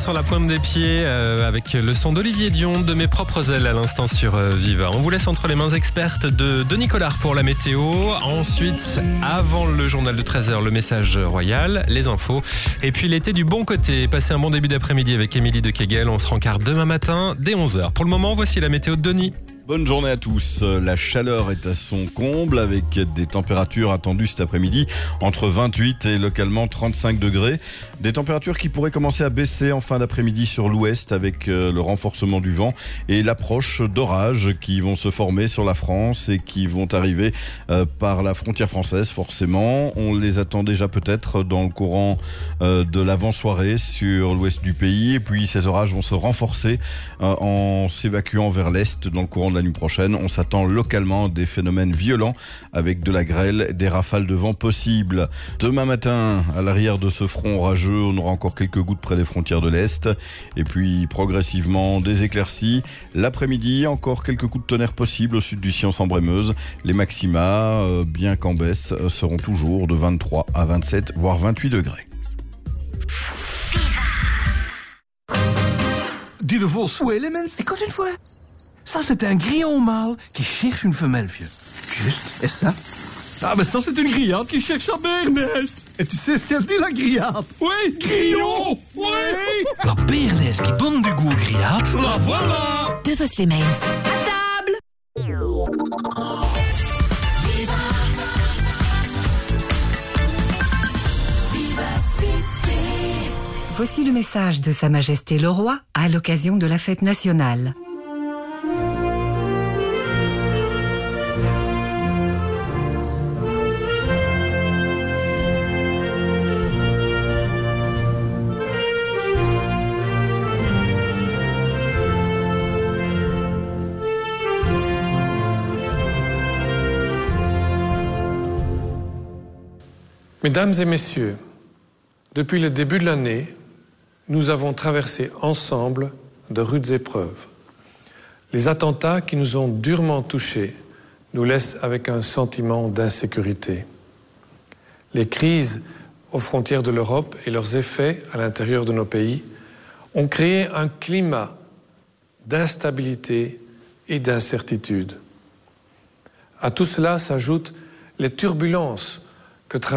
Sur la pointe des pieds euh, avec le son d'Olivier Dion de mes propres ailes à l'instant sur euh, Viva. On vous laisse entre les mains expertes de Denis Collard pour la météo. Ensuite, avant le journal de 13h, le message royal, les infos. Et puis l'été du bon côté. Passez un bon début d'après-midi avec Émilie de Kegel. On se rencarde demain matin dès 11h. Pour le moment, voici la météo de Denis. Bonne journée à tous. La chaleur est à son comble avec des températures attendues cet après-midi entre 28 et localement 35 degrés. Des températures qui pourraient commencer à baisser en fin d'après-midi sur l'ouest avec euh, le renforcement du vent et l'approche d'orages qui vont se former sur la France et qui vont arriver euh, par la frontière française forcément. On les attend déjà peut-être dans le courant euh, de l'avant-soirée sur l'ouest du pays et puis ces orages vont se renforcer en s'évacuant vers l'est dans le courant de la nuit prochaine. On s'attend localement à des phénomènes violents avec de la grêle, des rafales de vent possibles. Demain matin, à l'arrière de ce front orageux, on aura encore quelques gouttes près des frontières de l'Est. Et puis progressivement des éclaircies. L'après-midi, encore quelques coups de tonnerre possibles au sud du Science en Brémeuse. Les maxima, euh, bien qu'en baisse, euh, seront toujours de 23 à 27, voire 28 degrés. Dis le Écoute une fois. Ça, c'est un grillon mâle qui cherche une femelle, vieux. Juste. Et ça? Ah, mais ça, c'est une grillade qui cherche sa bernesse. Et tu sais ce qu'elle dit, la grillade? Oui, grillon Oui La bernesse qui donne du goût aux grillades, la voilà De vos Slimans. À table Voici le message de Sa Majesté le Roi à l'occasion de la fête nationale. Mesdames et messieurs, depuis le début de l'année, nous avons traversé ensemble de rudes épreuves. Les attentats qui nous ont durement touchés nous laissent avec un sentiment d'insécurité. Les crises aux frontières de l'Europe et leurs effets à l'intérieur de nos pays ont créé un climat d'instabilité et d'incertitude. À tout cela s'ajoutent les turbulences que traversent